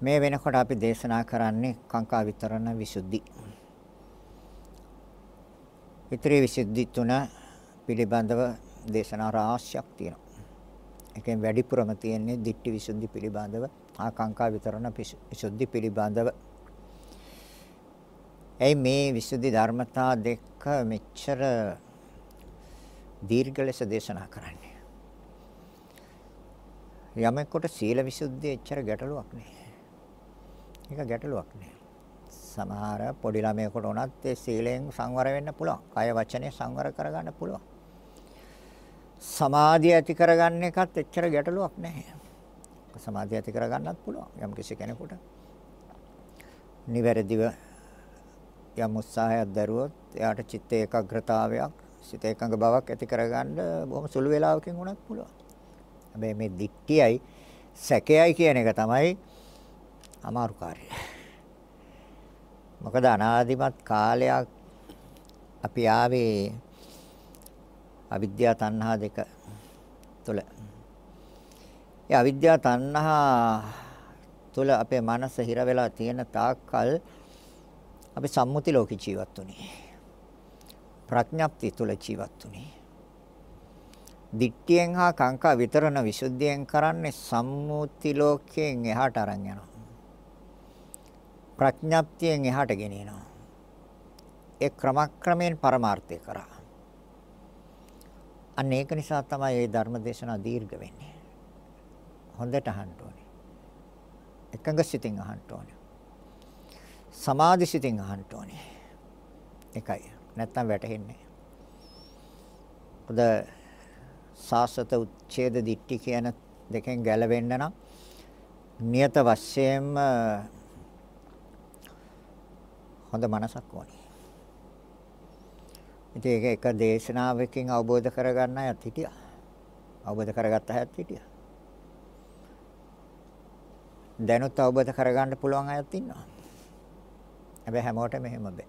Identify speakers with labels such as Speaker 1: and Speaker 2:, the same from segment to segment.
Speaker 1: මේ වෙනකොට අපි දේශනා කරන්නේ කාංකා විතරණ විසුද්ධි. ඉතිරි විසුද්ධි තුන පිළිබඳව දේශනා රාශියක් තියෙනවා. එකෙන් වැඩිපුරම තියෙන්නේ ditthi විසුද්ධි පිළිබඳව, ආකාංකා විතරණ විසුද්ධි පිළිබඳව. එයි මේ විසුද්ධි ධර්මතා දෙක මෙච්චර දීර්ඝ ලෙස දේශනා කරන්නේ. යමෙකුට සීල විසුද්ධිය එච්චර ගැටලුවක් නෑ. ඒක ගැටලුවක් නෑ. සමහර පොඩි ළමයෙකුට උනත් ඒ සීලෙන් සංවර වෙන්න පුළුවන්. කය වචනේ සංවර කරගන්න පුළුවන්. සමාධිය ඇති කරගන්න එකත් එච්චර ගැටලුවක් නැහැ. සමාධිය ඇති කරගන්නත් පුළුවන් යම් කිසි කෙනෙකුට. නිවැරදිව යම් උත්සාහයක් දරුවොත් එයාට චිත්ත ඒකාග්‍රතාවයක්, සිත එකඟ බවක් ඇති කරගන්න බොහොම සුළු වේලාවකින් වුණත් පුළුවන්. හැබැයි මේ දික්තියයි සැකයයි කියන එක තමයි අමාරු කාර්යය. මොකද අනාදිමත් කාලයක් අපි ආවේ අවිද්‍යා තණ්හා දෙක තුල. ඒ අවිද්‍යා තණ්හා තුල අපේ මනස හිර වෙලා තියෙන තාක්කල් අපි සම්මුති ලෝකේ ජීවත් වුනේ. ප්‍රඥප්ති තුල ජීවත් වුනේ. දිට්ඨියෙන් හා කාංකා විතරණ විසුද්ධියෙන් කරන්නේ සම්මුති ලෝකයෙන් එහාට අරන් යනවා. ප්‍රඥප්තියෙන් එහාට ගෙනියනවා. ඒ ක්‍රමක්‍රමයෙන් පරමාර්ථය කරා. අන්න ඒක නිසා තමයි මේ ධර්ම දේශනා දීර්ඝ වෙන්නේ. හොඳට අහන්න ඕනේ. එකඟ සිතින් අහන්න ඕනේ. සමාධි සිතින් අහන්න ඕනේ. එකයි. නැත්තම් වැටහෙන්නේ. ඔද සාසත උච්ඡේද දිට්ඨි කියන දෙකෙන් ගැලවෙන්න නම් නියත වශයෙන්ම හොඳ මනසක් ඕනේ. ඉතින් ඒක එක දේශනාවකින් අවබෝධ කරගන්න අයත් හිටියා. අවබෝධ කරගත්ත අයත් හිටියා. දැනුත් අවබෝධ කරගන්න පුළුවන් අයත් ඉන්නවා. හැබැයි හැමෝටම එහෙම බෑ.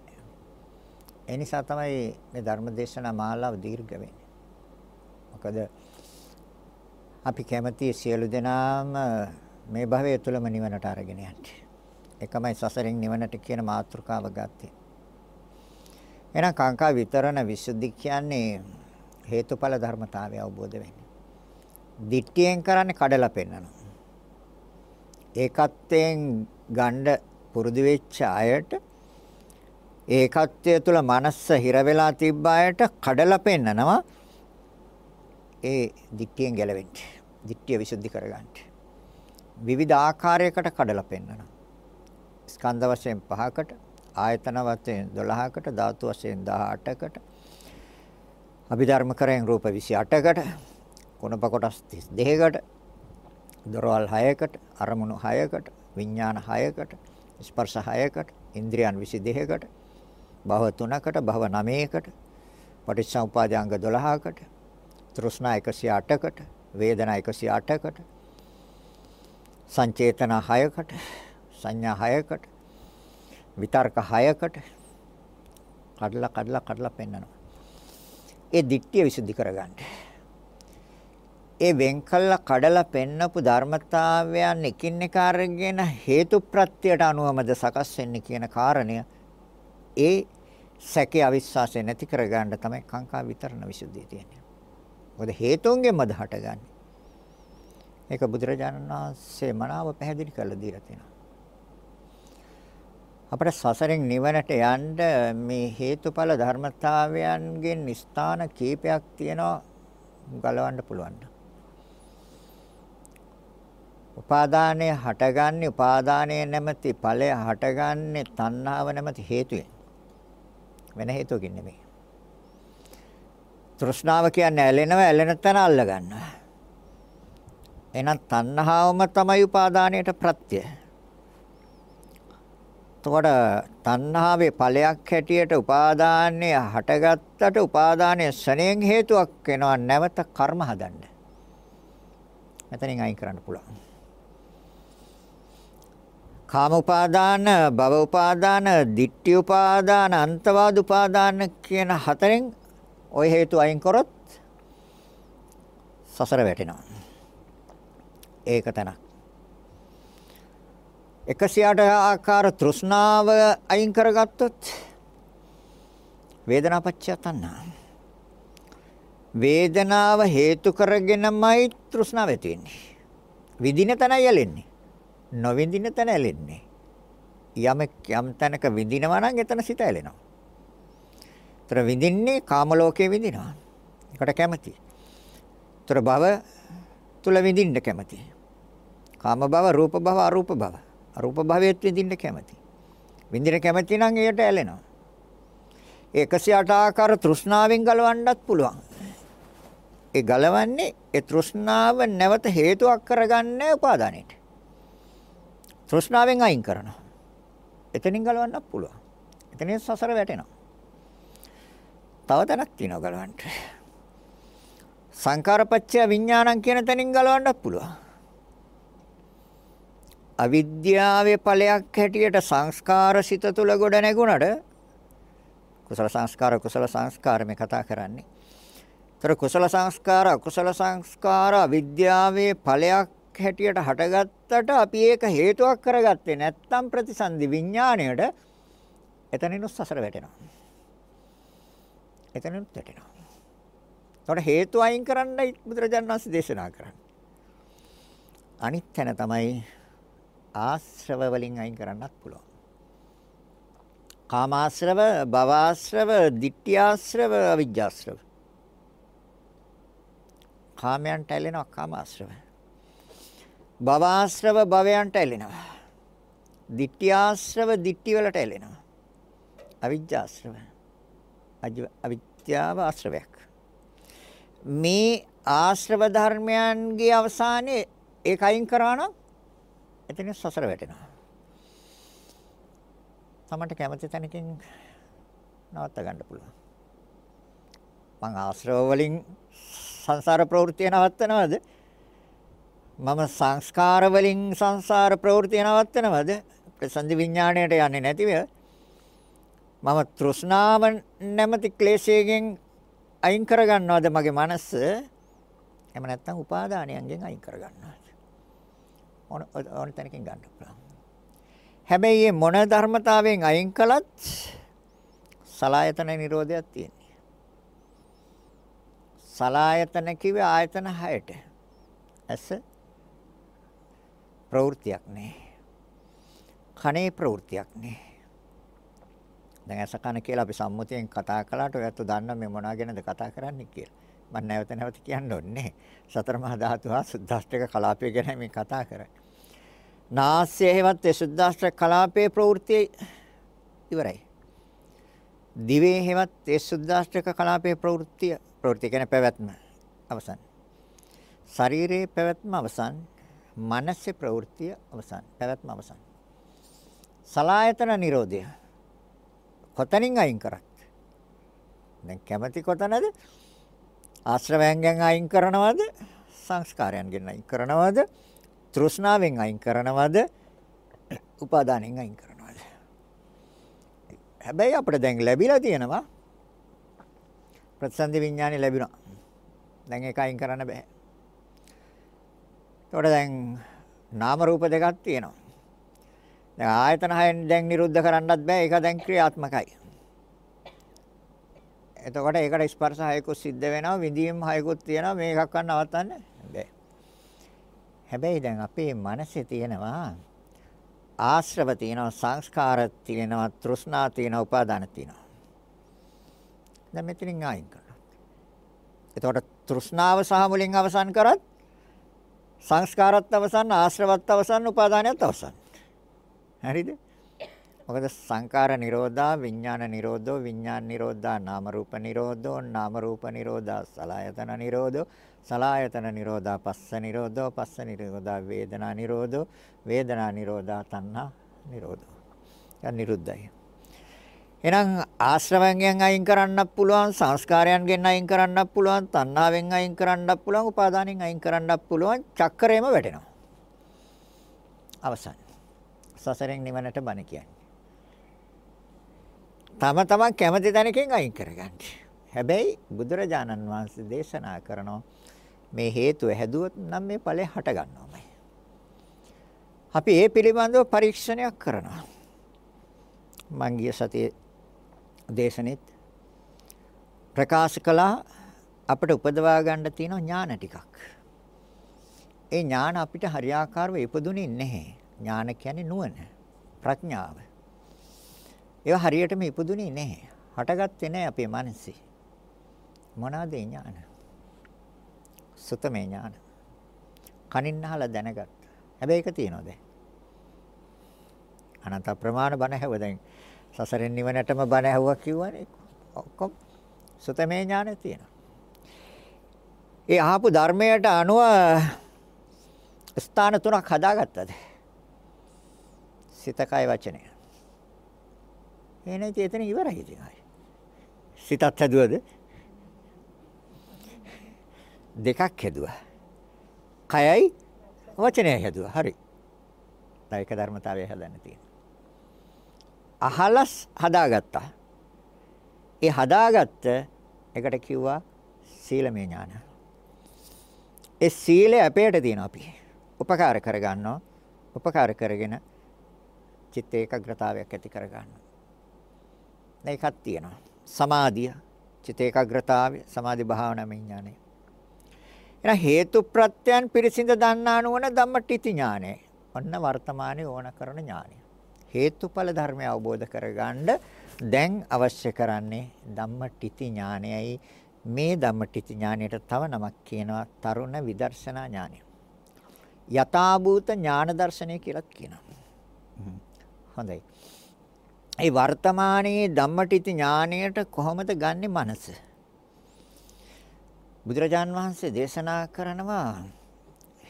Speaker 1: ඒ නිසා තමයි මේ ධර්ම දේශනා මාලාව දීර්ඝ වෙන්නේ. මොකද අපි කැමති සියලු දෙනාම මේ භවය තුළම නිවනට අරගෙන යන්න. එකමයි සසරෙන් නිවනට කියන මාතෘකාව ගත්තේ. එහෙනම් කාංකා විතරණ විසුද්ධි කියන්නේ හේතුඵල ධර්මතාවය අවබෝධ වෙන්නේ. දිට්ඨියෙන් කරන්නේ කඩලා පෙන්නනවා. ඒකත්වයෙන් ගණ්ඩ පුරුදු වෙච්ච අයට ඒකත්වය තුළ මනස හිර වෙලා තිබ්බ අයට කඩලා පෙන්නනවා. ඒ දිට්ඨියෙන් ගැලවෙන්න. දිට්ඨිය විසුද්ධි කරගන්න. විවිධ ආකාරයකට කඩලා පෙන්නනවා. ස්කන්ධ වශයෙන් පහකට ආයතන වශයෙන් 12කට ධාතු වශයෙන් 18කට අභිධර්ම කරයෙන් රූප 28කට කුණප කොටස් 32කට දොරවල් 6කට අරමුණු 6කට විඥාන 6කට ස්පර්ශ 6කට ඉන්ද්‍රියන් 22කට භව 3කට භව 9කට පටිච්චසමුපාදාංග 12කට තෘෂ්ණා 108කට වේදනා 108කට සංචේතන 6කට සංඥා 6කට විතර්ක 6කට කඩලා කඩලා කඩලා පෙන්නනවා. ඒ දිට්ඨිය විසුද්ධි කරගන්න. ඒ වෙන් කළා කඩලා පෙන්නපු ධර්මතාවයන් එකින් එක අරගෙන හේතු ප්‍රත්‍යයට අනුවමද සකස් වෙන්නේ කියන කාරණය ඒ සැකේ අවිශ්වාසය නැති කරගන්න තමයි කාංකා විතරණ විසුද්ධිය තියෙන්නේ. මොකද හේතුන්ගෙන්ම හටගන්නේ. ඒක බුදුරජාණන් වහන්සේ මනාව පැහැදිලි කරලා දීලා තියෙනවා. අපිට සසරෙන් නිවනට යන්න මේ හේතුඵල ධර්මතාවයන්ගෙන් ස්ථාන කීපයක් තියෙනවා ගලවන්න පුළුවන්. උපාදානයේ හටගන්නේ උපාදානයේ නැමැති ඵලය හටගන්නේ තණ්හාව නැමැති හේතුවෙන්. වෙන හේතුවකින් නෙමෙයි. තෘෂ්ණාව කියන්නේ ඇලෙනව ඇලෙන තැන අල්ල ගන්නවා. එහෙනම් තණ්හාවම තමයි උපාදානයට ප්‍රත්‍යය. එතකොට තණ්හාවේ ඵලයක් හැටියට උපාදානය හටගත්තට උපාදානය ශණයෙන් හේතුවක් වෙනවා නැවත කර්ම හදන්න. මෙතනින් අයින් කරන්න පුළුවන්. කාම උපාදාන, භව උපාදාන, ditthi උපාදාන, අන්තවාද උපාදාන කියන හතරෙන් ওই හේතු අයින් කරොත් සසර වැටෙනවා. ඒක තනක්. 108 ආකාර තෘෂ්ණාව අයින් කරගත්තොත් වේදනාපච්චය තණ්හා. වේදනාව හේතු කරගෙනමයි තෘෂ්ණාව ඇති වෙන්නේ. විඳින තැනයි ඇලෙන්නේ. නොවිඳින තැන ඇලෙන්නේ. යමෙක් යම් තැනක විඳිනවා නම් එතන සිත ඇලෙනවා. ତර විඳින්නේ කාම ලෝකයේ විඳිනවා. ඒකට කැමති. තර භව තුල විඳින්න කැමති. කාම භව, රූප භව, අරූප භව. අරූප භවයේත් විඳින්න කැමති. විඳින කැමති නම් එයට ඇලෙනවා. 108 ආකාර තෘෂ්ණාවෙන් ගලවන්නත් පුළුවන්. ඒ ගලවන්නේ ඒ තෘෂ්ණාව නැවත හේතුවක් කරගන්නේ උපාදානෙට. තෘෂ්ණාවෙන් අයින් කරනවා. එතනින් ගලවන්නත් පුළුවන්. එතනින් සසර වැටෙනවා. තව තැනක් තියෙනවා ගලවන්න. සංකාරපච්චය විඥානං කියන තැනින් ගලවන්නත් පුළුවන්. අවිද්‍යාවේ ඵලයක් හැටියට සංස්කාර සිත තුළ ගොඩ නැගුණට කුසල සංස්කාර කුසල සංස්කාර මේ කතා කරන්නේ. ତර කුසල සංස්කාර අකුසල සංස්කාර අවිද්‍යාවේ ඵලයක් හැටියට හටගත්තට අපි ඒක හේතුවක් කරගත්තේ නැත්නම් ප්‍රතිසන්දි විඥාණයට එතනිනුත් සසර වැටෙනවා. එතනිනුත් වැටෙනවා. ඒකට හේතු අයින් කරන්නයි බුදුරජාණන් වහන්සේ දේශනා කරන්නේ. අනිත් තැන තමයි ආශ්‍රව වලින් අයින් කරන්නත් පුළුවන්. කාමාශ්‍රව, භවආශ්‍රව, ditthියාශ්‍රව, අවිජ්ජාශ්‍රව. කාමයන්ට ඇලෙනවා කාමාශ්‍රව. භවආශ්‍රව භවයන්ට ඇලෙනවා. ditthියාශ්‍රව ditthි වලට ඇලෙනවා. අවිජ්ජාශ්‍රව. අවිද්‍යාව ආශ්‍රවයක්. මේ ආශ්‍රව ධර්මයන්ගේ අවසානයේ ඒක අයින් කරා නම් එතන සසර වැටෙනවා. තමන්ට කැමති තැනකින් නවත්ත ගන්න පුළුවන්. මං ආශ්‍රව වලින් සංසාර ප්‍රවෘත්තිය නවත්තනවද? මම සංස්කාර වලින් සංසාර ප්‍රවෘත්තිය නවත්තනවද? ප්‍රසන්දි විඥාණයට යන්නේ නැතිව මම තෘෂ්ණාව නැමැති ක්ලේශයෙන් අයින් කරගන්නවද මගේ මනස? එහෙම නැත්නම් උපාදානයන්ගෙන් අයින් කරගන්නවද? ඕන ඕන තැනකින් ගන්න පුළුවන්. හැබැයි මේ මොන ධර්මතාවයෙන් අයින් කළත් සලායතන නිරෝධයක් තියෙනවා. සලායතන කිව්වේ ආයතන 6ට. ඇස ප්‍රවෘත්තියක් නේ. කනේ ප්‍රවෘත්තියක් නේ. දැන් ඇස කන කියලා අපි සම්මුතියෙන් කතා කළාට ඔයත් දන්න මේ මොනවා ගැනද කතා කරන්නේ කියලා. මම නැවත නැවත කියන්න ඕනේ. සතර මහා ධාතු හා සුද්දාෂ්ටක කලාපය ගැන මේ කතා කරන්නේ. නාස්‍ය හේවත් ඒ සුද්දාෂ්ටක කලාපයේ ප්‍රවෘත්ති ඉවරයි. දිවේ හේවත් ඒ සුද්දාෂ්ටක කලාපයේ ප්‍රවෘත්ති ප්‍රවෘත්ති කියන්නේ පැවැත්ම අවසන්. ශරීරයේ පැවැත්ම අවසන්. මනසේ ප්‍රවෘත්තිය අවසන්. පැවැත්ම අවසන්. සලායතන නිරෝධය. කොතනින් අයින් කරත්. දැන් කැමැති කොතනද? ආශ්‍රවයන්ගෙන් අයින් කරනවද? සංස්කාරයන්ගෙන් අයින් කරනවද? තෘෂ්ණාවෙන් අයින් කරනවද? උපාදානෙන් අයින් කරනවද? හැබැයි අපිට දැන් ලැබිලා තියෙනවා ප්‍රතිසන්දි විඥානෙ ලැබුණා. දැන් ඒක අයින් කරන්න බෑ. ඒතකොට දැන් නාම රූප දෙකක් තියෙනවා. දැන් ආයතන හයෙන් දැන් නිරුද්ධ කරන්නත් බෑ. ඒක දැන් ක්‍රියාත්මකයි. එතකොට ඒකට ස්පර්ශ හයකුත් සිද්ධ වෙනවා, විඳීම් හයකුත් තියෙනවා. මේකක් ගන්න නවත්තන්න බෑ. හැබැයි දැන් අපේ මනසේ තියෙනවා ආශ්‍රව තියෙනවා, සංස්කාර තියෙනවා, තෘෂ්ණා තියෙනවා, උපාදාන තියෙනවා. දැන් මෙතනින් අයින් කරනවා. එතකොට තෘෂ්ණාව සහ මුලින් අවසන් කරත් සංස්කාරත් අවසන්, ආශ්‍රවත් අවසන්, උපාදානයත් අවසන්. හරිද? මොකද සංකාර නිරෝධා විඥාන නිරෝධෝ විඥාන නිරෝධා නාම රූප නිරෝධෝ නාම රූප නිරෝධා සලආයතන නිරෝධෝ සලආයතන නිරෝධා පස්ස නිරෝධෝ පස්ස නිරෝධා වේදනා නිරෝධෝ වේදනා නිරෝධා තණ්හා නිරෝධෝ. යන් නිරුද්ධයි. එහෙනම් ආශ්‍රවයෙන් අයින් කරන්නත් පුළුවන් සංස්කාරයන්ගෙන් අයින් කරන්නත් පුළුවන් තණ්හාවෙන් අයින් කරන්නත් පුළුවන් උපාදානෙන් අයින් කරන්නත් පුළුවන් චක්‍රයම වැටෙනවා. අවසන්. සසරෙන් නිවනට බණ කියන්නේ. තම තමන් කැමති තැනකින් අයින් කරගන්න. හැබැයි බුදුරජාණන් වහන්සේ දේශනා කරනවා මේ හේතුව හැදුවොත් නම් මේ ඵලය හට ගන්නවාමයි. අපි ඒ පිළිබඳව පරීක්ෂණයක් කරනවා. මං ගිය සතියේ දේශනෙත් ප්‍රකාශ කළා අපිට උපදවා ගන්න තියෙන ඥාන ටිකක්. ඒ ඥාන අපිට හරියාකාරව ඉපදුනේ නැහැ. ඥාන කියන්නේ නුවණ, ප්‍රඥාව. ඒවා හරියටම ඉපදුනේ නැහැ. හටගත්තේ නැහැ අපේ මනසේ. මොනවාද ඥාන? සුතමේ ඥාන. කනින් අහලා දැනගත්. හැබැයි ඒක තියනවද? අනන්ත ප්‍රමාණ බණ හැව දැන් සසරෙන් නිවනටම බණ ඇහුවා කිව්වනේ. ඔක්කොම සුතමේ ඥානෙ තියෙනවා. ඒ අහපු ධර්මයට අනුව ස්ථාන තුනක් හදාගත්තද? සිත කය වචනය. එනේ එතන ඉවරයි ඉතින් ආයි. සිතත් හැදුවද? දෙකක් හැදුවා. කයයි වචනයයි හැදුවා. හරි. තව එක ධර්මතාවය හදන්න තියෙනවා. අහලස් හදාගත්තා. ඒ හදාගත්ත එකට කිව්වා සීලමය ඥාන. ඒ සීලය අපේට තියෙනවා අපි. උපකාර කරගන්නවා. උපකාර කරගෙන චිත්ත ඒකාග්‍රතාවයක් ඇති කරගන්නවා. මේකක් තියෙනවා. සමාධිය, චිත්ත ඒකාග්‍රතාවය, සමාධි භාවනා විඥානය. එහෙනම් හේතු ප්‍රත්‍යයන් පිරිසිඳ දන්නා නුවණ ධම්මටිති ඥානය. ඔන්න වර්තමානයේ ඕන කරන ඥානය. හේතුඵල ධර්මය අවබෝධ කරගන්න දැන් අවශ්‍ය කරන්නේ ධම්මටිති ඥානයයි මේ ධම්මටිති ඥානයට තව නමක් කියනවා තරුණ විදර්ශනා ඥානය. යථාභූත ඥාන දර්ශනය කියලා කියනවා. හොඳයි. ඒ වර්තමානයේ ධම්මටිති ඥානයට කොහොමද ගන්නෙ මනස? බුදුරජාන් වහන්සේ දේශනා කරනවා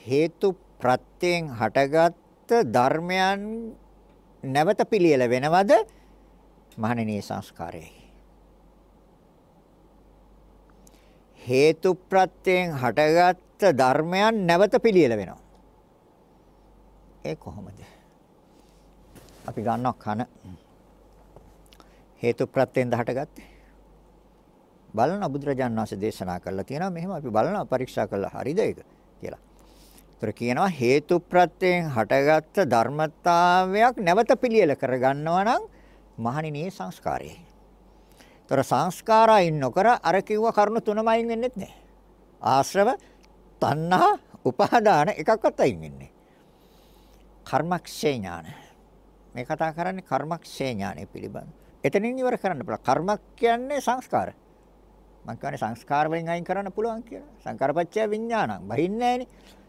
Speaker 1: හේතු ප්‍රත්‍යයෙන් හටගත් ධර්මයන් නැවත පිළියෙල වෙනවද? මහණෙනි සංස්කාරයයි. හේතු ප්‍රත්‍යයෙන් හටගත් ධර්මයන් නැවත පිළියෙල වෙනවා. ඒ කොහොමද? අපි ගන්නවා කන හේතු ප්‍රත්‍යයෙන් හටගත්තේ. බලන බුදුරජාණන් වහන්සේ දේශනා කළා තියෙනවා මෙහෙම අපි බලනවා පරීක්ෂා කළා හරිද ඒක කියලා. ඒතර කියනවා හේතු ප්‍රත්‍යයෙන් හටගත්ත ධර්මතාවයක් නැවත පිළියෙල කරගන්නවා නම් මහණෙනි සංස්කාරයයි. ඒතර සංස්කාරයින් නොකර අර කිව්ව කරුණු තුනම අයින් වෙන්නෙත් නැහැ. ආශ්‍රව, තණ්හා, උපාදාන එකක්වත් අයින් වෙන්නේ. කර්මක්ෂේ ඥාන. මේ කතා කරන්නේ කර්මක්ෂේ ඥානෙ පිළිබඳ. එතනින් ඉවර කරන්න පුළුවන්. කර්මක් කියන්නේ සංස්කාර. මම කියන්නේ සංස්කාර වලින් අයින් කරන්න පුළුවන් කියලා. සංකාරපච්චය විඥානං. බහින්නේ නැහනේ.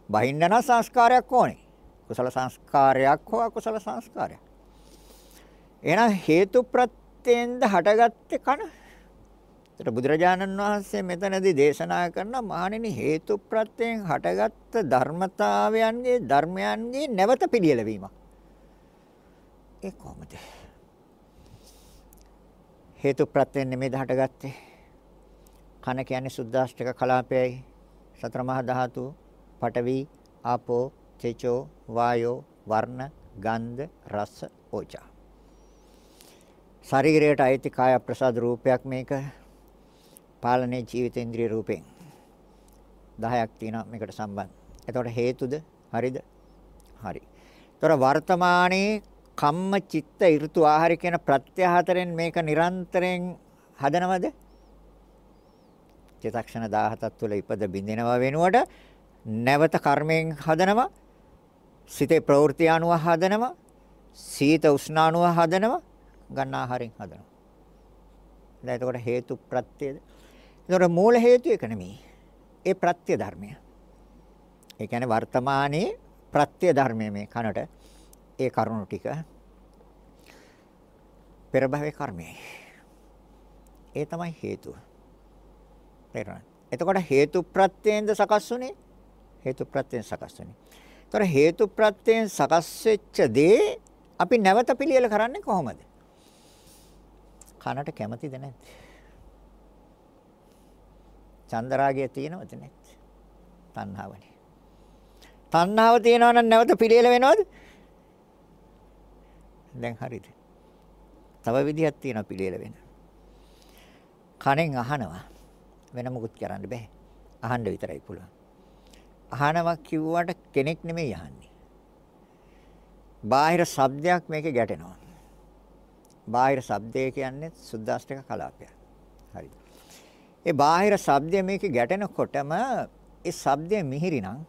Speaker 1: බහින්න නම් සංස්කාරයක් ඕනේ. කුසල සංස්කාරයක් හෝ අකුසල සංස්කාරයක්. එහෙනම් හේතු ප්‍රත්‍යෙන්ද හටගත්තේ කන. ඒතර බුදුරජාණන් වහන්සේ මෙතනදී දේශනා කරන මහණෙනි හේතු ප්‍රත්‍යයෙන් හටගත්ත ධර්මතාවයන්ගේ ධර්මයන්ගේ නැවත පිළියෙල වීම. ඒ කොහොමද? හේතු ප්‍රත්‍යයෙන් නෙමෙයි හටගත්තේ. කන කියන්නේ සුද්දාෂ්ටක කලාපයයි සතර මහා ධාතු පඨවි, ආපෝ, තේජෝ, වායෝ, වර්ණ, ගන්ධ, රස, ඕජා. ශරීරයට අයිති කාය ප්‍රසාද රූපයක් මේක පාලනයේ ජීවිතේන්ද්‍රිය රූපෙන් 10ක් තියෙනවා මේකට සම්බන්ධ. එතකොට හේතුද? හරිද? හරි. ඒතර වර්තමානයේ කම්ම චිත්ත ඍතු ආහාර කියන ප්‍රත්‍ය හතරෙන් මේක නිරන්තරයෙන් හදනවද? චිතක්ෂණ 17ක් තුළ ඉපද බින්දිනවා වෙනුවට නැවත කර්මයෙන් හදනවා සිතේ ප්‍රවෘත්ති අනුව හදනවා සීත උෂ්ණ අනුව හදනවා ගන්න ආහාරයෙන් හදනවා. දැන් එතකොට හේතු ප්‍රත්‍යද? එතකොට මූල හේතු එක නෙමෙයි. ඒ ප්‍රත්‍ය ධර්මය. ඒ කියන්නේ වර්තමානයේ ප්‍රත්‍ය ධර්මය මේ කනට. ඒ කරුණු ටික පෙර භවයේ කර්මයයි ඒ තමයි හේතුව තේරුණාද එතකොට හේතු ප්‍රත්‍යෙන්ද සකස් වුනේ හේතු ප්‍රත්‍යයෙන් සකස් වෙන්නේ. ඒතර හේතු ප්‍රත්‍යයෙන් සකස් වෙච්ච දේ අපි නැවත පිළියෙල කරන්නේ කොහොමද? කනට කැමතිද නැද්ද? චන්දරාගය තියෙනවද නැද්ද? තණ්හාවනේ. තණ්හාව තියෙනවා නම් නැවත පිළියෙල වෙනවද? දැන් හරිද? තව විදිහක් තියෙනවා පිළියෙල වෙන. කනෙන් අහනවා. වෙන මොකුත් කරන්න බෑ. අහන්න විතරයි පුළුවන්. අහනවා කිව්වට කෙනෙක් නෙමෙයි අහන්නේ. බාහිර ශබ්දයක් මේකේ ගැටෙනවා. බාහිර ශබ්දය කියන්නේ සුද්දාෂ්ටක කලාපයක්. හරි. ඒ බාහිර ශබ්දය මේකේ ගැටෙනකොටම ඒ ශබ්දය මිහිරි නම්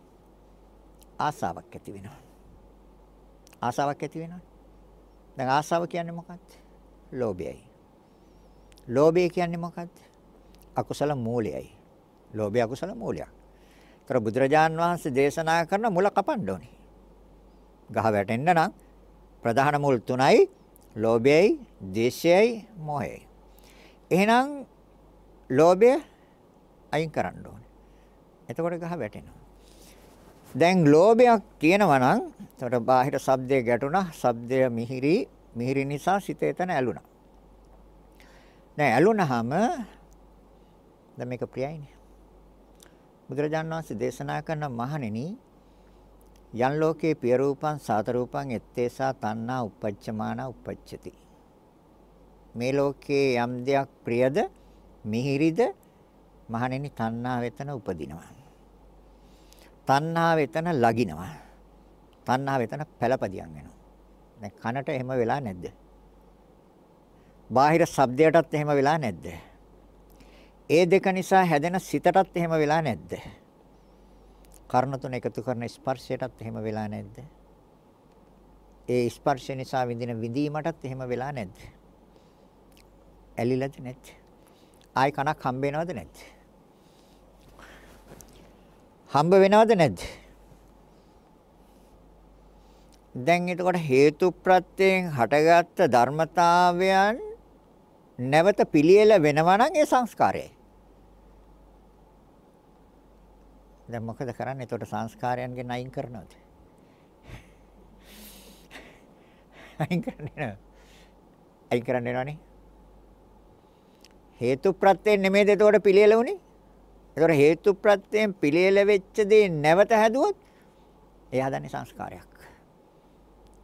Speaker 1: ආසාවක් ඇති වෙනවා. ආසාවක් ඇති වෙනවා. දැන් ආසාව කියන්නේ මොකක්ද? ලෝභයයි. ලෝභය කියන්නේ මොකක්ද? අකුසල මූලයයි. ලෝභය අකුසල මූලයක්. ତර බුදුරජාන් වහන්සේ දේශනා කරන මුල කපන්න ඕනේ. ගහ වැටෙන්න නම් ප්‍රධාන මුල් තුනයි ලෝභයයි, ද්වේෂයයි, මොහයයි. එහෙනම් ලෝභය අයින් කරන්න ඕනේ. එතකොට ගහ වැටෙනවා. දැන් ලෝභයක් තියෙනවා නම් එතකොට බාහිර ශබ්දය ගැටුණා, ශබ්දය මිහිරි, මිහිරි නිසා සිත එතන ඇලුනා. දැන් ඇලුනහම දැන් මේක ප්‍රියයිනේ. බුදුරජාණන් වහන්සේ දේශනා කරන මහණෙනි යන් ලෝකේ පිය රූපං සාත රූපං එත්තේසා තණ්හා උපච්චමාන උපච්චති මේ ලෝකේ යම් දෙයක් ප්‍රියද මිහිරිද මහණෙනි තණ්හා වෙතන උපදිනවා තණ්හා වෙතන ලගිනවා තණ්හා වෙතන පළපදියම් වෙනවා දැන් කනට එහෙම වෙලා නැද්ද බාහිර ශබ්දයටත් එහෙම වෙලා නැද්ද ඒ දෙක නිසා හැදෙන සිතටත් එහෙම වෙලා නැද්ද කර්ණ තුන එකතු කරන ස්පර්ශයටත් එහෙම වෙලා නැද්ද? ඒ ස්පර්ශය නිසා විඳින විඳීමටත් එහෙම වෙලා නැද්ද? ඇලිලාද නැද්ද? ආයි කනක් හම්බ වෙනවද නැද්ද? හම්බ වෙනවද නැද්ද? දැන් එතකොට හේතු ප්‍රත්‍යයෙන් හටගත්ත ධර්මතාවයන් නැවත පිළියෙල වෙනවා නම් ඒ සංස්කාරයයි. දැන් මොකද කරන්නේ? එතකොට සංස්කාරයන්ගෙන් අයින් කරනවද? අයින් කරන්නේ නෑ. අයින් කරන්න වෙනවනේ. හේතු ප්‍රත්‍යයෙන් නෙමෙයිද එතකොට පිළියෙල උනේ? එතකොට හේතු ප්‍රත්‍යයෙන් පිළියෙල වෙච්ච දේ නැවත හැදුවොත් ඒ හදන්නේ සංස්කාරයක්.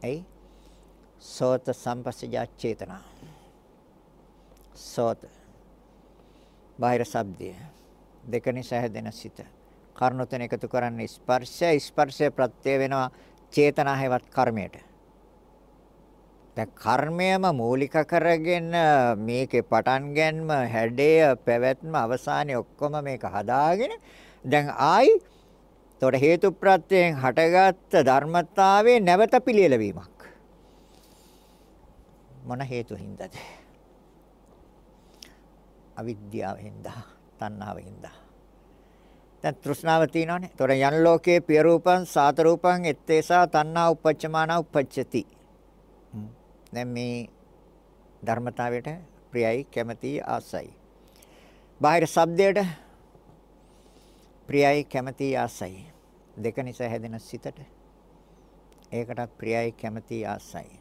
Speaker 1: ඇයි? සෝත සම්පස්සජා චේතනා. සෝත බාහිර ශබ්දය දෙක නිසා හැදෙන සිත කර්ණ තුන එකතු කරන්නේ ස්පර්ශය ස්පර්ශය ප්‍රත්‍ය වෙනවා චේතනා හේවත් කර්මයට. දැන් කර්මයම මූලික කරගෙන මේකේ පටන් ගැනීම හැඩය පැවැත්ම අවසානයේ ඔක්කොම මේක හදාගෙන දැන් ආයි එතකොට හේතු ප්‍රත්‍යයෙන් හටගත්ත ධර්මතාවයේ නැවත පිළියෙල වීමක් මොන හේතු හින්දාද අවිද්‍යාව හින්දා තණ්හාව හින්දා දැන් තෘෂ්ණාව තියෙනවනේ. ඒතොර යන් ලෝකේ පිය රූපං සාත රූපං එත්තේසා තණ්හා උපච්චමාන උපච්චති. දැන් මේ ධර්මතාවයට ප්‍රියයි කැමැති ආසයි. බාහිර ශබ්දයට ප්‍රියයි කැමැති ආසයි. දෙක නිසා හැදෙන සිතට ඒකටත් ප්‍රියයි කැමැති ආසයි.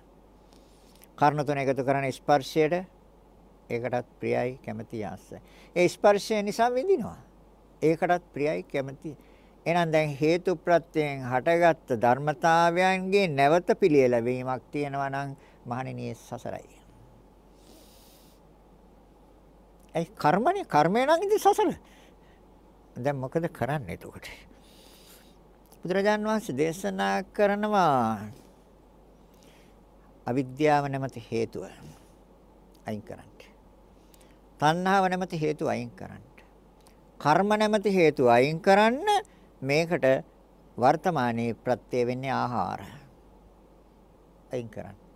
Speaker 1: කර්ණ තුන එකතු කරන ස්පර්ශයට ඒකටත් ප්‍රියයි කැමැති ආසයි. ඒ ස්පර්ශය නිසා විඳිනවා. ඒකටත් ප්‍රියයි කැමති. එහෙනම් දැන් හේතු ප්‍රත්‍යයෙන් හටගත්තු ධර්මතාවයන්ගේ නැවත පිළියෙල වීමක් තියෙනවා නම් මහණෙනි සසරයි. ඒ කර්මනේ කර්මය නම් ඉතින් සසර. දැන් මොකද කරන්නේ එතකොට? බුදුරජාන් වහන්සේ දේශනා කරනවා අවිද්‍යාව නැමැති හේතුව අයින් කරන්න. තණ්හාව නැමැති හේතුව අයින් කරන්න. කර්ම නැමැති හේතු අයින් කරන්න මේකට වර්තමානයේ ප්‍රත්‍ය වෙන්නේ ආහාර. අයින් කරන්න.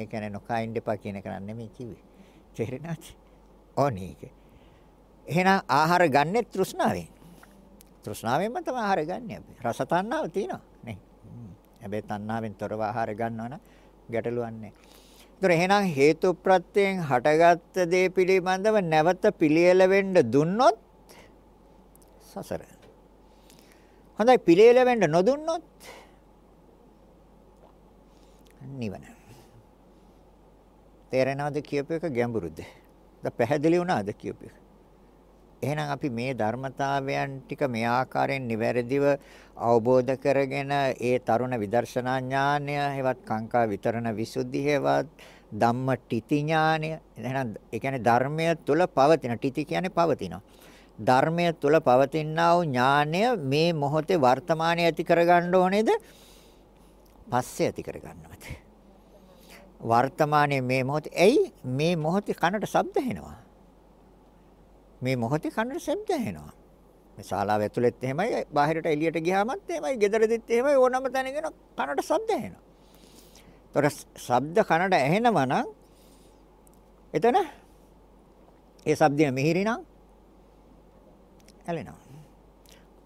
Speaker 1: ඒ කියන්නේ නොකයින් දෙපා කියන එක නෙමෙයි කිව්වේ. තේරෙනවද? ඕනීක. එහෙනම් ආහාර ගන්නෙ තෘෂ්ණාවෙන්. තෘෂ්ණාවෙන්ම තමයි ආහාර ගන්නෙ අපි. රස තණ්හාව තියෙනවා නේ. හැබැයි තණ්හාවෙන් තොරව ආහාර ගන්නවා නම් ගැටලුවක් නැහැ. ඒතර එහෙනම් හේතු ප්‍රත්‍යයෙන් හටගත්ත දේ පිළිබඳව නැවත පිළියෙල වෙන්න දුන්නොත් සසර. හොඳයි පිළියෙල වෙන්න නොදුන්නොත් නිවන. තේරෙනවද කියපු එක ගැඹුරුද? ද පැහැදිලි වුණාද කියපු එක? එහෙනම් අපි මේ ධර්මතාවයන් ටික මේ ආකාරයෙන් නිවැරදිව අවබෝධ කරගෙන ඒ තරුණ විදර්ශනා ඥානය හෙවත් කාංකා විතරණ විසුද්ධි හෙවත් ධම්ම ටිති ඥානය එහෙනම් ඒ කියන්නේ ධර්මය තුල පවතින ටිති කියන්නේ පවතිනවා ධර්මය තුල පවතිනා වූ ඥානය මේ මොහොතේ වර්තමානයේ ඇති කරගන්න ඕනේද? පස්සේ ඇති කරගන්නවද? වර්තමානයේ මේ මොහොතේ ඇයි මේ මොහොතේ කනට ශබ්ද ඇහෙනවා? මේ මොහොතේ කනට ශබ්ද ඇහෙනවා. මේ ශාලාව ඇතුළෙත් එහෙමයි, බාහිරට එළියට ගියාමත් එහෙමයි, ගෙදරදිත් එහෙමයි ඕනම තැනකින් කනට ශබ්ද ඇහෙනවා. ତොර ශබ්ද කනට ඇහෙනවා නම් එතන ඒ ශබ්දය මිහිරි නම් ඇලෙනවා.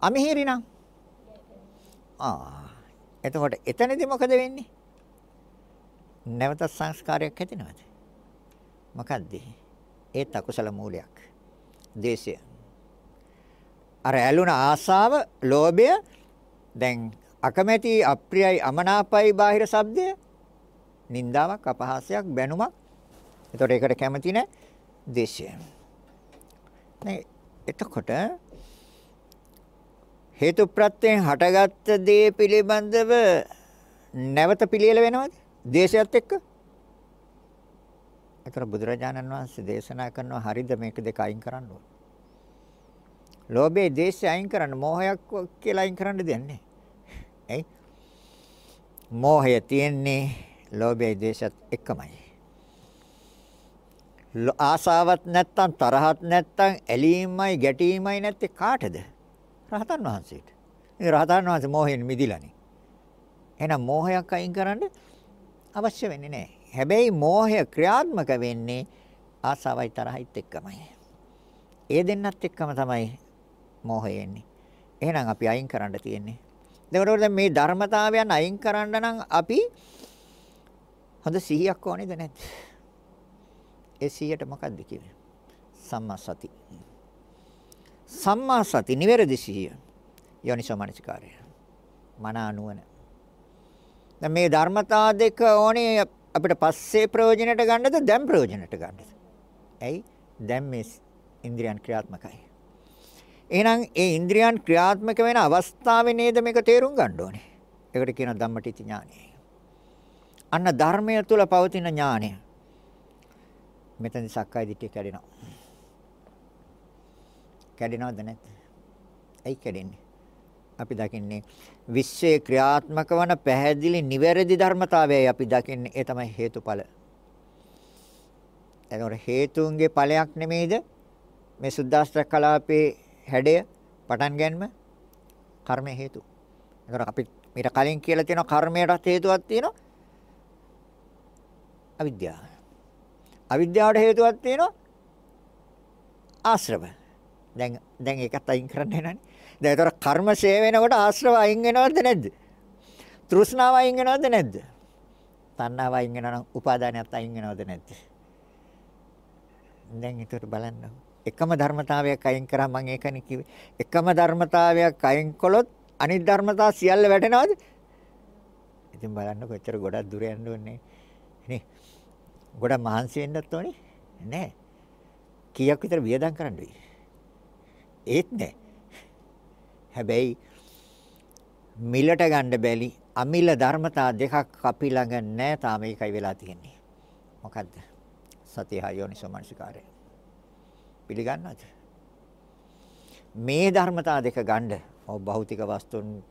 Speaker 1: අමිහිරි නම් ආ එතකොට එතනදී මොකද වෙන්නේ? නැවත සංස්කාරයක් ඇතිනවද? මොකද්ද? ඒත් අකුසල මූලයක්. දේශය. අර ඇලුන ආසාව, ලෝභය දැන් අකමැති, අප්‍රියයි, අමනාපයි බාහිර ශබ්දය නින්දාවක්, අපහාසයක්, බැනුමක්. එතකොට ඒකට කැමති නැහැ දේශය. නේ එතකොට හේතු ප්‍රත්‍යයෙන් හටගත්ත දේ පිළිබඳව නැවත පිළියෙල වෙනවද? දේශයත් එක්ක? ඒතර බුදුරජාණන් වහන්සේ දේශනා කරනවා හරිද මේක දෙක අයින් කරන්න ඕන. ලෝභයේ දේශය අයින් කරන්න මෝහයක් කියලා අයින් කරන්න දෙන්නේ. ඇයි? මෝහය තියෙන්නේ ලෝභයේ දේශයත් එක්කමයි. ආසාවක් නැත්තම් තරහක් නැත්තම් ඇලීමයි ගැටීමයි නැත්තේ කාටද? රහතන් වහන්සේට. මේ රහතන් වහන්සේ මෝහයෙන් මිදිලානේ. එහෙනම් මෝහයක් අයින් කරන්න අවශ්‍ය වෙන්නේ නැහැ. හැබැයි මෝහය ක්‍රියාත්මක වෙන්නේ ආසාවයි තරහයිත් එක්කමයි. ඒ දෙන්නත් එක්කම තමයි මෝහය එන්නේ. එහෙනම් අපි අයින් කරන්න තියෙන්නේ. එතකොට දැන් මේ ධර්මතාවයන් අයින් කරන්න නම් අපි හොඳ සිහියක් ඕනේද නැද්ද? ඒ සිහියට මොකක්ද කියන්නේ? සම්මා සති. සම්මා සති නිවැරදි සිහිය. යෝනිසෝ මනසිකාරය. මන අනුවන. දැන් මේ ධර්මතා දෙක ඕනේ අපිට පස්සේ ප්‍රයෝජනයට ගන්නද දැන් ප්‍රයෝජනයට ගන්නද? ඇයි? දැන් මේ ඉන්ද්‍රියන් ක්‍රියාත්මකයි. එහෙනම් ඒ ඉන්ද්‍රියන් ක්‍රියාත්මක වෙන අවස්ථාවේ නේද මේක තේරුම් ගන්න ඕනේ. ඒකට කියනවා ධම්මටිච ඥානය. අන්න ධර්මය තුල පවතින ඥානය. මෙතන සක්කාය දිට්ඨිය කැඩෙනවා. කැඩෙනවද නැද්ද? ඇයි කැඩෙන්නේ? අපි දකින්නේ විශ්වයේ ක්‍රියාත්මක වන පැහැදිලි නිවැරදි ධර්මතාවයයි අපි දකින්නේ ඒ තමයි හේතුඵල. එතකොට හේතුන්ගේ ඵලයක් නෙමෙයිද මේ සුද්දාස්ත්‍ර කලාපේ හැඩය පටන් ගැනීම කර්ම හේතු. එතකොට අපි මීට කලින් කියලා තියෙනවා කර්මයටත් හේතුවක් තියෙනවා. අවිද්‍යාව. අවිද්‍යාවට හේතුවක් තියෙනවා ආශ්‍රව. දැන් දැන් ඒකත් අයින් කරන්න එනනේ. දැන් ඒතර කර්ම ෂේ වෙනකොට ආශ්‍රව අයින් වෙනවද නැද්ද? තෘෂ්ණාව අයින් වෙනවද නැද්ද? තණ්හාව අයින් වෙනවා නම් උපාදානයත් අයින් වෙනවද නැද්ද? දැන් ඒතර බලන්න. එකම ධර්මතාවයක් අයින් කරා මම ඒකනේ කිව්වේ. එකම ධර්මතාවයක් අයින් කළොත් අනිත් ධර්මතා සියල්ල වැටෙනවද? ඉතින් බලන්න කොච්චර ගොඩක් දුර යන්න ඕනේ නේ. ගොඩක් මහන්සි වෙන්නත් ඕනේ නෑ. කීයක් විතර වියදම් කරන්න වෙයි. ඒත් නෑ. හැබැයි මිලට ගන්න බැලි අමිල ධර්මතා දෙකක් අපි ළඟ නෑ තාම ඒකයි වෙලා තියෙන්නේ. මොකද්ද? සතිය යෝනිසෝ මනසිකාරය. පිළිගන්නවද? මේ ධර්මතා දෙක ගන්න ඔව් භෞතික වස්තුන්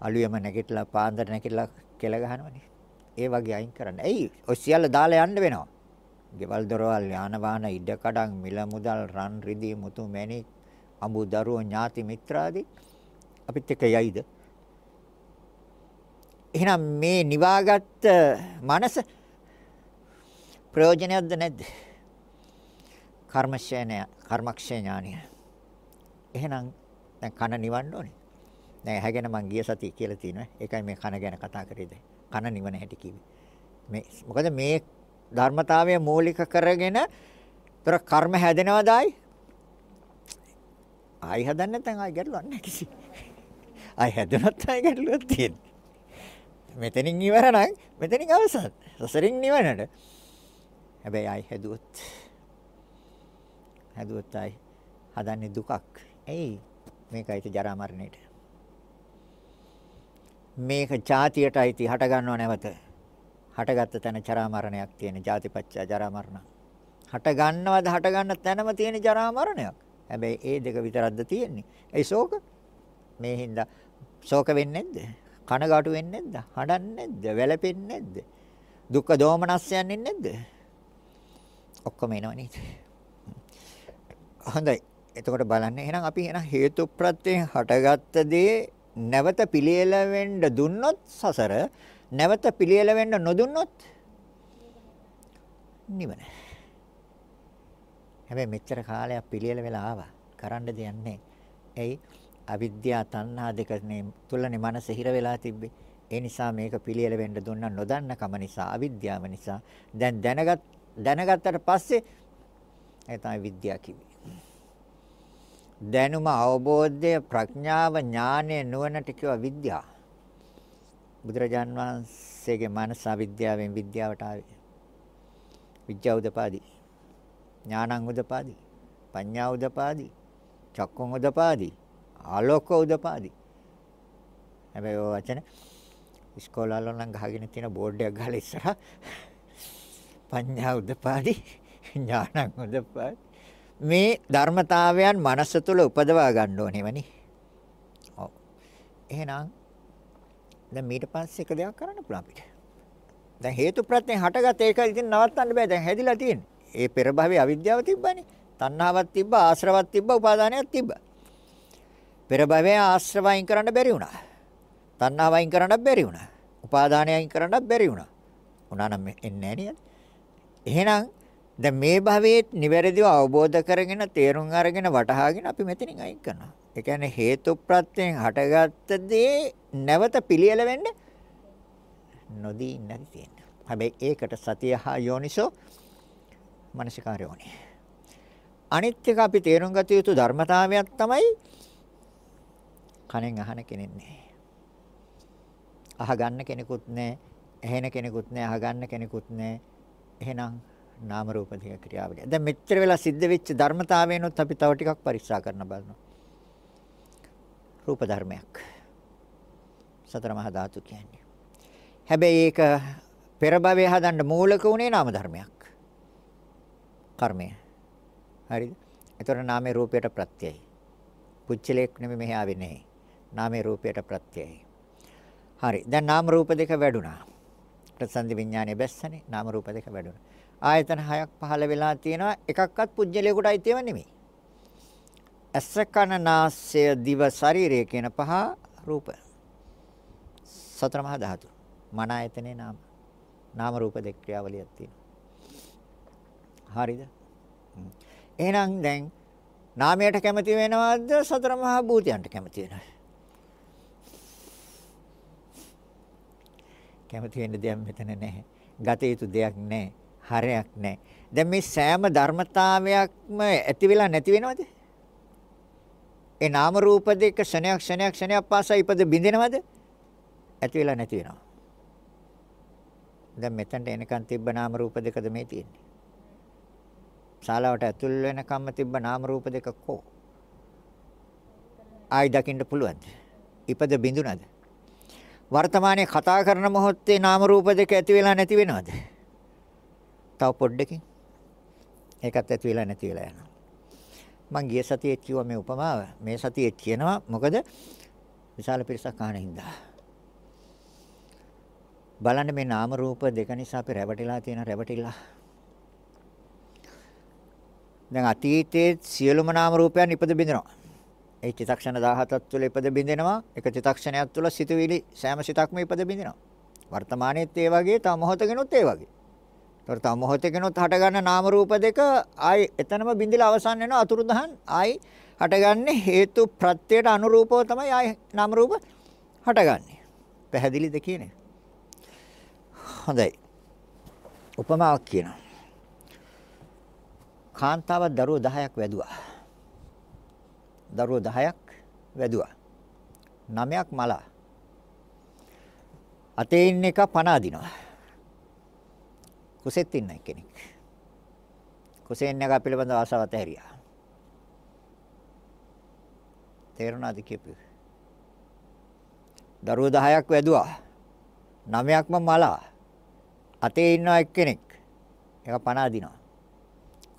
Speaker 1: අලුයම නැගිටලා පාන්දර නැගිටලා කෙල ගහනවනේ. ඒ වගේ අයින් කරන්න. ඇයි? ඔය සියල්ල දාලා යන්න වෙනවා. ගෙවල් දොරවල් යාන වාහන ඉඩ කඩන් මිල මුදල් රන් රිදී මුතු මැණික් අඹු දරුවෝ ඥාති මිත්‍රාදී අපිත් එක්ක යයිද? එහෙනම් මේ නිවාගත් මනස ප්‍රයෝජනයක්ද නැද්ද? කර්මශේනය, කර්මක්ෂේ ඥානිය. එහෙනම් දැන් කන නිවන්න ඕනේ. දැන් ඇහැ ගැන මං ගිය සතිය කියලා තියෙනවා. ඒකයි මේ කන ගැන කතා කරේද. කන නිවන හැටි කිව්වේ. මේ මොකද මේ ධර්මතාවය මූලික කරගෙන තොර කර්ම හැදෙනවද ආයි? ආයි හදන්න නැත්නම් ආයි ගැටලුවක් නැහැ කිසි. ආයි හැදුනත් ආයි ගැටලුවක් තියෙන්නේ. මෙතනින් ඉවර නම් මෙතනින් අවසන්. සසරින් නිවනට. හැබැයි ආයි හැදුවොත් හැදුවොත් ආයි හදන්නේ දුකක්. එයි මේකයි ජරා මරණයට. මේක જાතියට අයිති හට ගන්නව නැවත. හටගත්ත තැන ජරා මරණයක් තියෙන ජාතිපච්චා ජරා මරණ. හට ගන්නවද හට ගන්න තැනම තියෙන ජරා මරණයක්. හැබැයි ඒ දෙක විතරක්ද තියෙන්නේ. ඒ ශෝක මේ හින්දා ශෝක වෙන්නේ නැද්ද? කනගාටු වෙන්නේ නැද්ද? හඬන්නේ නැද්ද? වැළපෙන්නේ නැද්ද? දුක්ඛ දෝමනස්යන් ඉන්නේ නැද්ද? ඔක්කොම එනවා නේද? හොඳයි. එතකොට බලන්න එහෙනම් අපි එහෙනම් හේතු ප්‍රත්‍යයෙන් හටගත්ත දේ නැවත පිළියෙල වෙන්න දුන්නොත් සසර නැවත පිළියෙල වෙන්න නොදුන්නොත් නිවන. හැබැයි මෙච්චර කාලයක් පිළියෙල වෙලා ආවා. කරන්න දෙයක් නැහැ. එයි අවිද්‍යාව තණ්හා දෙක තුලනේ මනස හිර වෙලා තිබ්බේ. ඒ නිසා මේක පිළියෙල වෙන්න දුන්න නොදන්නකම නිසා අවිද්‍යාව නිසා දැන් දැනගත් දැනගත්තට පස්සේ ඒ තමයි විද්‍යාව කිව්වේ. දැනුම අවබෝධය ප්‍රඥාව ඥානය නුවණට කියව විද්‍යාව. බුදුරජාන් වහන්සේගේ මනස අවිද්‍යාවෙන් විද්‍යාවට ආවේ. විද්‍යාව උදපාදි. ඥානං උදපාදි. පඤ්ඤා උදපාදි. චක්කුං උදපාදි. ආලෝක උදපාදි. හැබැයි ඔය වචන ඉස්කෝලවල නම් ගහගෙන තියෙන බෝඩ් එකක් ගහලා ඉස්සරහා පඤ්ඤා උදපාදි ඥානං උදපාදි මේ ධර්මතාවයන් මනස තුළ උපදවා ගන්න ඕනේවනි. ඔව්. එහෙනම් දැන් ඊට පස්සේ එක දෙයක් කරන්න පුළුවන් අපිට. දැන් හේතු ප්‍රත්‍යයෙන් හටගත් ඒක ඉතින් නවත්තන්න බෑ. දැන් හැදිලා තියෙන්නේ. ඒ පෙර භවයේ අවිද්‍යාව තිබ්බනේ. තණ්හාවක් තිබ්බා, ආශ්‍රවක් තිබ්බා, උපාදානයක් තිබ්බා. පෙර භවයේ ආශ්‍රව අයින් කරන්න බැරි වුණා. තණ්හාව අයින් කරන්නත් බැරි වුණා. උපාදානය අයින් කරන්නත් බැරි වුණා. උනා නම් එන්නේ නැහැ නේද? එහෙනම් දැන් මේ භවයේ නිවැරදිව අවබෝධ කරගෙන තේරුම් අරගෙන වටහාගෙන අපි මෙතනින් අයින් කරනවා. ඒ කියන්නේ හේතු ප්‍රත්‍යයෙන් හටගත්ත දේ නැවත පිළියෙල වෙන්න නොදී ඉන්නදි තියෙනවා. හැබැයි ඒකට සතිය හා යෝනිසෝ මනසිකාරයෝනේ. අනිත් එක අපි තේරුම් ගත යුතු ධර්මතාවයක් තමයි කණෙන් අහන කෙනෙක් නෑ. අහගන්න කෙනෙකුත් නෑ, ඇහෙන කෙනෙකුත් නෑ, අහගන්න කෙනෙකුත් නෑ. එහෙනම් නාම රූප දෙක ක්‍රියාවලිය. දැන් මෙච්චර වෙලා සිද්ධ වෙච්ච ධර්මතාවයනොත් අපි තව ටිකක් පරික්ෂා කරන්න බලනවා. රූප ධර්මයක්. සතර මහා ධාතු කියන්නේ. හැබැයි ඒක පෙර භවයේ හදන්න මූලික උනේ නාම ධර්මයක්. කර්මය. හරිද? ඒතර නාමයේ රූපයට ප්‍රත්‍යයයි. පුච්චලයක් නෙමෙයි මෙහි ආවේ නැහැ. නාමයේ රූපයට ප්‍රත්‍යයයි. හරි. දැන් නාම රූප දෙක වැඩුණා. ප්‍රසන්දි විඥානයේ බැස්සනේ නාම රූප දෙක වැඩුණා. ආයතන හයක් පහළ වෙලා තියෙනවා එකක්වත් පුජ්‍යලයකට අයිතිව නෙමෙයි. ඇස කන නාසය දිව ශරීරය කියන පහ රූප. සතර මහා ධාතු. මන ආයතනේ නාම. නාම රූප දෙක ක්‍රියාවලියක් තියෙනවා. හරිද? එහෙනම් දැන් නාමයට කැමති වෙනවද සතර මහා භූතයන්ට කැමති වෙනවද? කැමති වෙන්න දෙයක් මෙතන නැහැ. ගත යුතු දෙයක් නැහැ. හරයක් නැහැ. දැන් මේ සෑම ධර්මතාවයක්ම ඇති වෙලා නැති වෙනවද? ඒ නාම රූප දෙක ක්ෂණයක් ක්ෂණයක් ක්ෂණයක් පාසා ඉපද බින්දිනවද? ඇති වෙලා නැති වෙනවා. දැන් මෙතනට එනකන් තිබ්බ නාම රූප දෙකද මේ තියෙන්නේ? ශාලාවට ඇතුල් වෙනකම්ම තිබ්බ නාම රූප දෙක කෝ? ආයි දකින්න පුළුවන්ද? ඉපද බිඳුනද? වර්තමානයේ කතා කරන මොහොතේ නාම රූප දෙක ඇති වෙලා නැති වෙනවද? තව පොඩ්ඩකින් ඒකත් ඇති වෙලා නැති වෙලා යනවා. මං ගිය සතියේ කිව්වා මේ උපමාව. මේ සතියේ කියනවා මොකද විශාල පිරිසක් අහන හින්දා. බලන්න මේ නාම රූප දෙක නිසා අපි රැවටිලා තියෙන රැවටිලා. දැන් අතීතයේ සියලුම නාම රූපයන් ඉපද බින්දෙනවා. ඒ චිතක්ෂණ 17ක් තුළ ඉපද බින්දෙනවා. එක චිතක්ෂණයක් තුළ සිතුවිලි සෑම සිතක්ම ඉපද බින්දෙනවා. වර්තමානයේත් ඒ වගේ, තව මොහොතකිනුත් ඒ වගේ. ඒතර තව මොහොතකිනුත් හටගන්න නාම රූප දෙක ආයි එතනම බින්දිලා අවසන් වෙනවා අතුරුදහන් ආයි හටගන්නේ හේතු ප්‍රත්‍යයට අනුරූපව තමයි ආයි නාම රූප හටගන්නේ. පැහැදිලිද කියන්නේ? හොඳයි. උපමාවක් කියනවා. කාන්තාවක් දරුවෝ 10ක් වැදුවා. දරුවෝ 10ක් වැදුවා. 9ක් මලා. අතේ ඉන්න එක පණ අදිනවා. කුසෙත් ඉන්න කෙනෙක්. කුසෙන් එක පිළිබඳ ආසාවත් ඇරියා. තේරුණාද කියපු? දරුවෝ 10ක් වැදුවා. 9ක්ම මලා. අතේ ඉන්න එක්කෙනෙක්. ඒක පණ අදිනවා.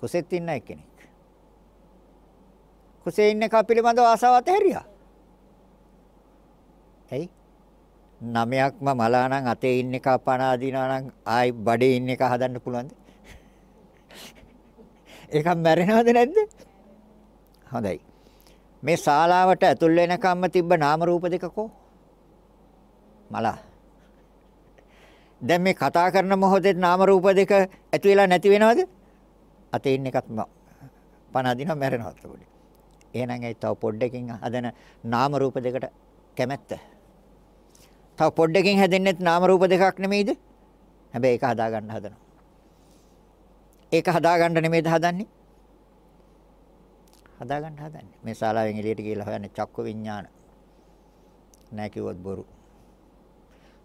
Speaker 1: කුසෙත් ඉන්න එක්කෙනෙක්. කුසේ ඉන්න එක පිළිබඳව ආසාවත් ඇරියා. ඇයි? නමයක්ම මලා නම් අතේ ඉන්න එක පණ අදිනවා නම් ආයි බඩේ ඉන්න එක හදන්න පුළුවන්ද? ඒකක් මැරෙනවද නැද්ද? හොඳයි. මේ ශාලාවට ඇතුල් වෙනකම්ම තිබ්බ නාම රූප දෙක කො? මලා. දැන් මේ කතා කරන මොහොතේ නාම රූප දෙක ඇති වෙලා නැති වෙනවද? අතේ ඉන්න එකත් පණ අදිනවා මැරෙනවත් පොඩි. එහෙනම් ඒ තව පොඩ්ඩකින් හදන නාම රූප දෙකට කැමැත්ත. තව පොඩ්ඩකින් හැදෙන්නෙත් නාම රූප දෙකක් නෙමෙයිද? හැබැයි ඒක හදා ගන්න හදනවා. ඒක හදා ගන්න නෙමෙයිද හදන්නේ? හදා ගන්න හදන්නේ. මේ ශාලාවෙන් එළියට ගිහලා හොයන්නේ චක්ක විඥාන. නෑ කිව්වොත් බොරු.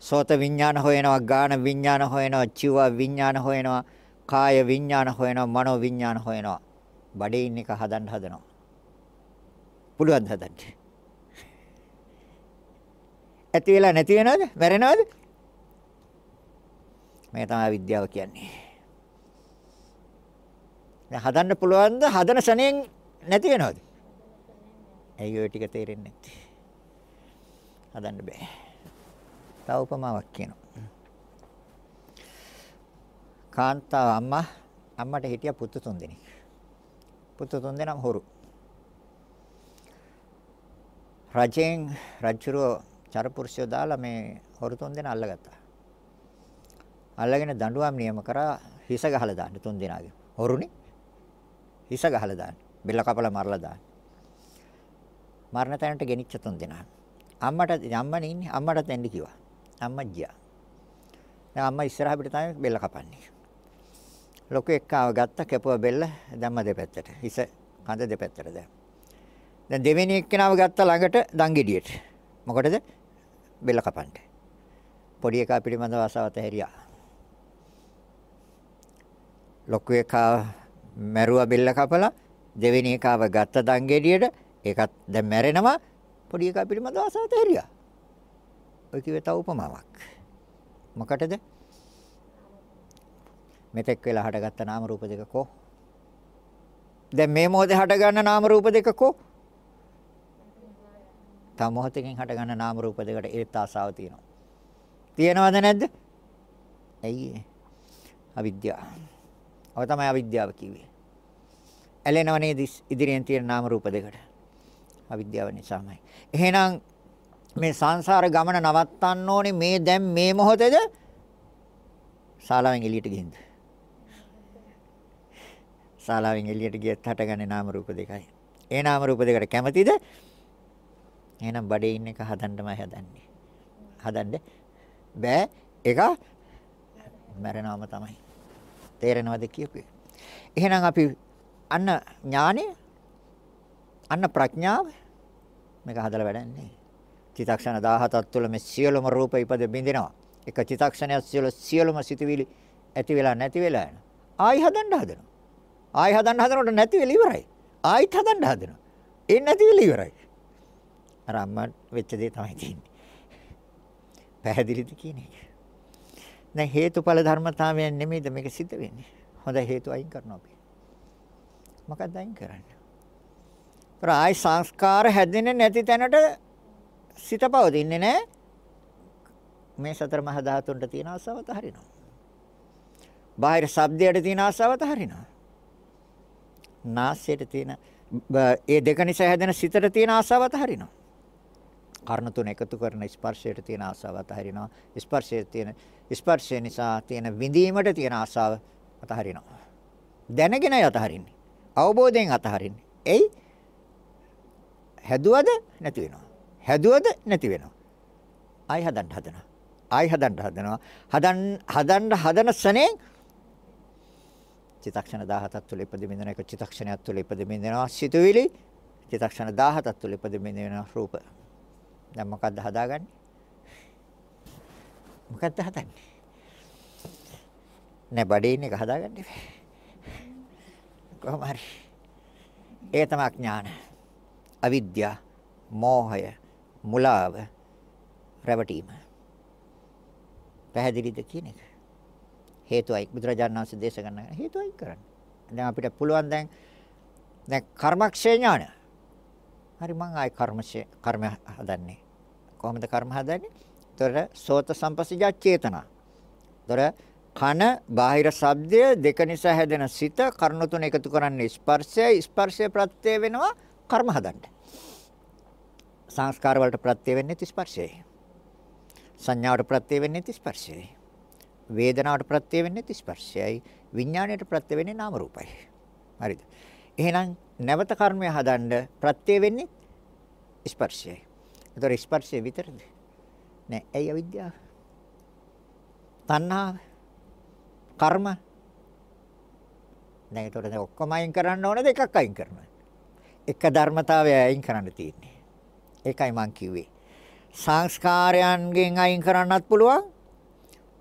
Speaker 1: සෝත විඥාන හොයනවා, ගාන විඥාන හොයනවා, චිව විඥාන හොයනවා, කාය විඥාන හොයනවා, මනෝ විඥාන හොයනවා. බඩේ ඉන්න එක හදන්න හදනවා. පුළුවන් හදන්න. ඇති වෙලා නැති වෙනවද? මැරෙනවද? මේ තමයි විද්‍යාව කියන්නේ. දැන් හදන්න පුළුවන්ද? හදන ශණයෙන් නැති වෙනවද? ඇයි ඔය ටික තේරෙන්නේ නැත්තේ? හදන්න බෑ. තව උපමාවක් කියනවා. කාන්තාව අම්මා අම්මට හිටිය පුතු තුන්දෙනෙක්. පුතු තුන්දෙනාම හොරු. රජෙන් රජුරෝ චරපුරුෂය දාලා මේ හොරු තුන්දෙනා අල්ලගත්තා. අල්ලගෙන දඬුවම් නියම කරා හිස ගහලා දාන්න තුන්දෙනාගේ. හොරුනේ හිස ගහලා දාන්න. බෙල්ල කපලා මරලා දාන්න. මරණ තැනට ගෙනිච්ච තුන්දෙනා. අම්මට අම්මනේ ඉන්නේ අම්මට දෙන්න කිව්වා. අම්මා ගියා. දැන් අම්මා ඉස්සරහ පිට තමයි බෙල්ල කපන්නේ. ලොකු එක්කාව ගත්ත කැපුව බෙල්ල දැම්ම දෙපැත්තට. හිස කඳ දෙපැත්තට දැම්ම. දැන් දෙවෙනි එක්කෙනාව ගත්ත ළඟට දංගෙඩියට. මොකටද? බෙල්ල කපන්න. පොඩි එකා පිළිබඳව ආසාවත හැරියා. ලොකු එකා මැරුවා බෙල්ල කපලා දෙවෙනි එකාව ගත්ත දංගෙඩියට ඒකත් දැන් මැරෙනවා පොඩි එකා පිළිබඳව ආසාවත හැරියා. ඔය කිව්වේ තව උපමාවක්. මොකටද? මෙතෙක් වෙලා හටගත්ත නාම රූප දෙක කො? දැන් මේ මොහොතේ හටගන්න නාම රූප දෙක කො? තව මොහොතකින් හටගන්න නාම රූප දෙකට ඒත් ආසාව තියෙනවා. තියෙනවද නැද්ද? ඇයි අවිද්‍යාව. ඔය තමයි අවිද්‍යාව කිව්වේ. ඇලෙනව නේද ඉදිරියෙන් තියෙන නාම රූප දෙකට. අවිද්‍යාව නිසාමයි. එහෙනම් මේ සංසාර ගමන නවත්තන්න ඕනේ මේ දැන් මේ මොහොතේද? ශාලාවෙන් එළියට ගිහින්ද? ශාලාවෙන් එළියට ගියත් හටගන්නේ නාම රූප දෙකයි. ඒ නාම රූප දෙකට කැමතිද? එහෙනම් බඩේ ඉන්න එක හදන්නමයි හදන්නේ. හදන්න බෑ. ඒක මැරෙනවම තමයි. තේරෙනවද කියපේ? එහෙනම් අපි අන්න ඥානෙ අන්න ප්‍රඥාව මේක හදලා වැඩන්නේ. චිතක්ෂණ 17ක් තුළ මේ සියලුම රූප ඉපද බින්දිනවා. එක චිතක්ෂණයක් සියලු සියලුම සිතුවිලි ඇති වෙලා නැති වෙලා යනවා. ආයි හදන්න හදනවා. ආයි හදන්න හදනකොට නැති වෙලා ඉවරයි. ආයිත් හදන්න හදනවා. ඒ නැති වෙලා ඉවරයි. අර අම්මා වෙච්ච දේ තමයි තියෙන්නේ. පැහැදිලිද කියන එක. දැන් හේතුඵල ධර්මතාවයන් නෙමෙයිද මේක සිද්ධ වෙන්නේ. හොඳ හේතු අයින් කරනවා අපි. මොකක්ද අයින් කරන්නේ? ඒතර ආයි සංස්කාර හැදෙන්නේ නැති තැනට සිත පවතින්නේ නැහැ. මේ සතර මහා ධාතුන්ට තියෙන ආසාවත හරිනවා. බාහිර ශබ්දයට තියෙන ආසාවත හරිනවා. නාසයට තියෙන ඒ දෙක නිසා හැදෙන සිතට තියෙන ආසාවත හරිනවා. කර්ණ තුන එකතු කරන ස්පර්ශයට තියෙන ආසාව අතහරිනවා. ස්පර්ශයේ තියෙන ස්පර්ශය නිසා තියෙන විඳීමට තියෙන ආසාව අතහරිනවා. දැනගෙනයි අතහරින්නේ. අවබෝධයෙන් අතහරින්නේ. එයි හැදුවද නැති වෙනවා. හැදුවද නැති වෙනවා. ආයි හදන්න හදනවා. ආයි හදන්න හදනවා. හදන්න හදන්න හදන සනේ චිතක්ෂණ 17ක් තුළ ඉපදෙමින් එක චිතක්ෂණයක් තුළ ඉපදෙමින් දෙනවා සිතුවිලි චිතක්ෂණ 17ක් තුළ ඉපදෙමින් වෙන රූප. දැන් මොකද්ද හදාගන්නේ? මොකද්ද හදන්නේ? නෑ බඩේ ඉන්න එක හදාගන්න බෑ. කොහොම හරි. ඒ තමයි ඥාන. අවිද්‍යාව, මෝහය, මුලාව, රැවටීම. පැහැදිලිද කියන එක? හේතුවයි බුදුරජාණන් වහන්සේ දේශනා කරන හේතුවයි කරන්නේ. දැන් අපිට පුළුවන් දැන් දැන් කර්මක්ෂය ඥාන. හරි මං ආයි කර්මශය කර්ම හදන්නේ. කොහොමද කර්ම හදන්නේ? ତොර සෝත සම්පස්සජා චේතනා. තොර කන බාහිර ශබ්දය දෙක නිසා හැදෙන සිත කර්ණ තුන එකතු කරන්නේ ස්පර්ශය ස්පර්ශය ප්‍රත්‍ය වෙනවා කර්ම හදන්න. සංස්කාර වලට ප්‍රත්‍ය වෙන්නේ ස්පර්ශයයි. සංඥාවට ප්‍රත්‍ය වෙන්නේ ස්පර්ශයයි. වේදනාවට ප්‍රත්‍ය වෙන්නේ ස්පර්ශයයි. විඥාණයට ප්‍රත්‍ය වෙන්නේ නාම රූපයි. හරිද? එහෙනම් නැවත කර්මය හදන්න ප්‍රත්‍ය වෙන්නේ ස්පර්ශයයි. ඒතර ස්පර්ශය විතරද? නෑ. ඇයි අවිද්‍යාව? තණ්හාව? කර්ම? දැන් ඒතර දැන් ඔක්කොම අයින් කරන්න ඕනද එකක් අයින් කරනවා? එක ධර්මතාවය අයින් කරන්න තියෙන්නේ. ඒකයි මං කිව්වේ. සංස්කාරයන්ගෙන් අයින් කරන්නත් පුළුවන්.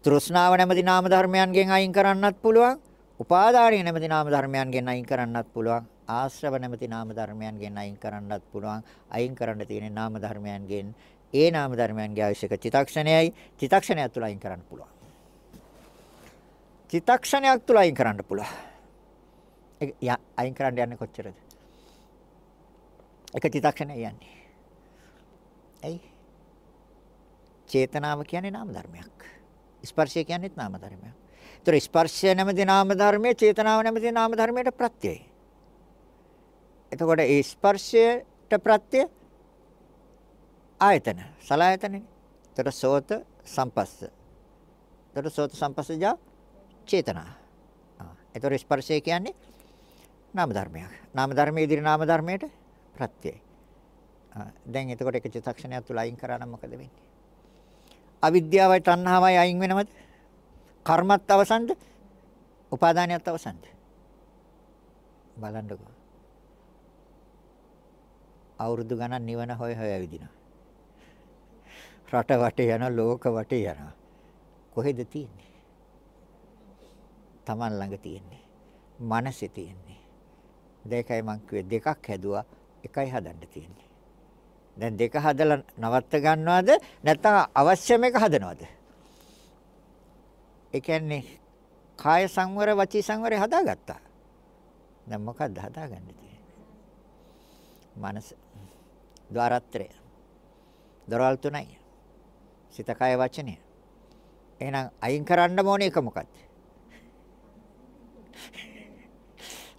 Speaker 1: තෘෂ්ණාව නැමැති නාම ධර්මයන්ගෙන් අයින් කරන්නත් පුළුවන්. උපාදානීය නැමැති නාම ධර්මයන්ගෙන් අයින් කරන්නත් පුළුවන්. ආශ්‍රව නැමැති නාම ධර්මයන්ගෙන් අයින් කරන්නත් පුළුවන්. අයින් කරන්න තියෙන නාම ධර්මයන්ගෙන් ඒ නාම ධර්මයන්ගේ අවශ්‍යක චිතක්ෂණයයි චිතක්ෂණයක් තුල අයින් කරන්න පුළුවන්. චිතක්ෂණයක් තුල අයින් කරන්න පුළුවන්. ඒ අයින් කරන්න යන්නේ කොච්චරද? එක චිතක්ෂණය යන්නේ. ඇයි? චේතනාව කියන්නේ නාම ධර්මයක්. ස්පර්ශය කියන්නේත් නාම ධර්මයක්. ඒතර ස්පර්ශය නැමැති නාම ධර්මයේ චේතනාව නැමැති නාම ධර්මයට ප්‍රත්‍යයයි. එතකොට ඒ ස්පර්ශයට ප්‍රත්‍ය ආයතන සලායතනනේ. එතකොට සෝත සම්පස්ස. එතකොට සෝත සම්පස්සජා චේතනා. ආ. එතකොට ස්පර්ශය කියන්නේ නාම ධර්මයක්. නාම ධර්මයේ ඉදිරි නාම ධර්මයට ප්‍රත්‍යයයි. දැන් එතකොට එක චිත්තක්ෂණයක් තුල අයින් කරා නම් මොකද වෙන්නේ? අවිද්‍යාවයි තණ්හාවයි අයින් වෙනවද? කර්මත් අවසන්ද? උපාදානියත් අවසන්ද? බලන්නකෝ. අවුරුදු ගණන් නිවන හොය හොය ඇවිදිනවා. රට වටේ යන ලෝක වටේ යනවා. කොහෙද තියෙන්නේ? Taman ළඟ තියෙන්නේ. මනසේ තියෙන්නේ. දෙකයි මං කිව්වේ දෙකක් හැදුවා එකයි හදන්න තියෙන්නේ. දැන් දෙක හදලා නවත්ත ගන්නවද නැත්නම් අවශ්‍යම එක හදනවද? ඒ කියන්නේ කාය සංවර වචී සංවරය හදාගත්තා. දැන් මොකක්ද හදාගන්න තියෙන්නේ? මනස ద్వාරත්‍රය. දොරවල් තුනයි. සිත කය වචනය. එහෙනම් අයින් කරන්න ඕනේ එක මොකක්ද?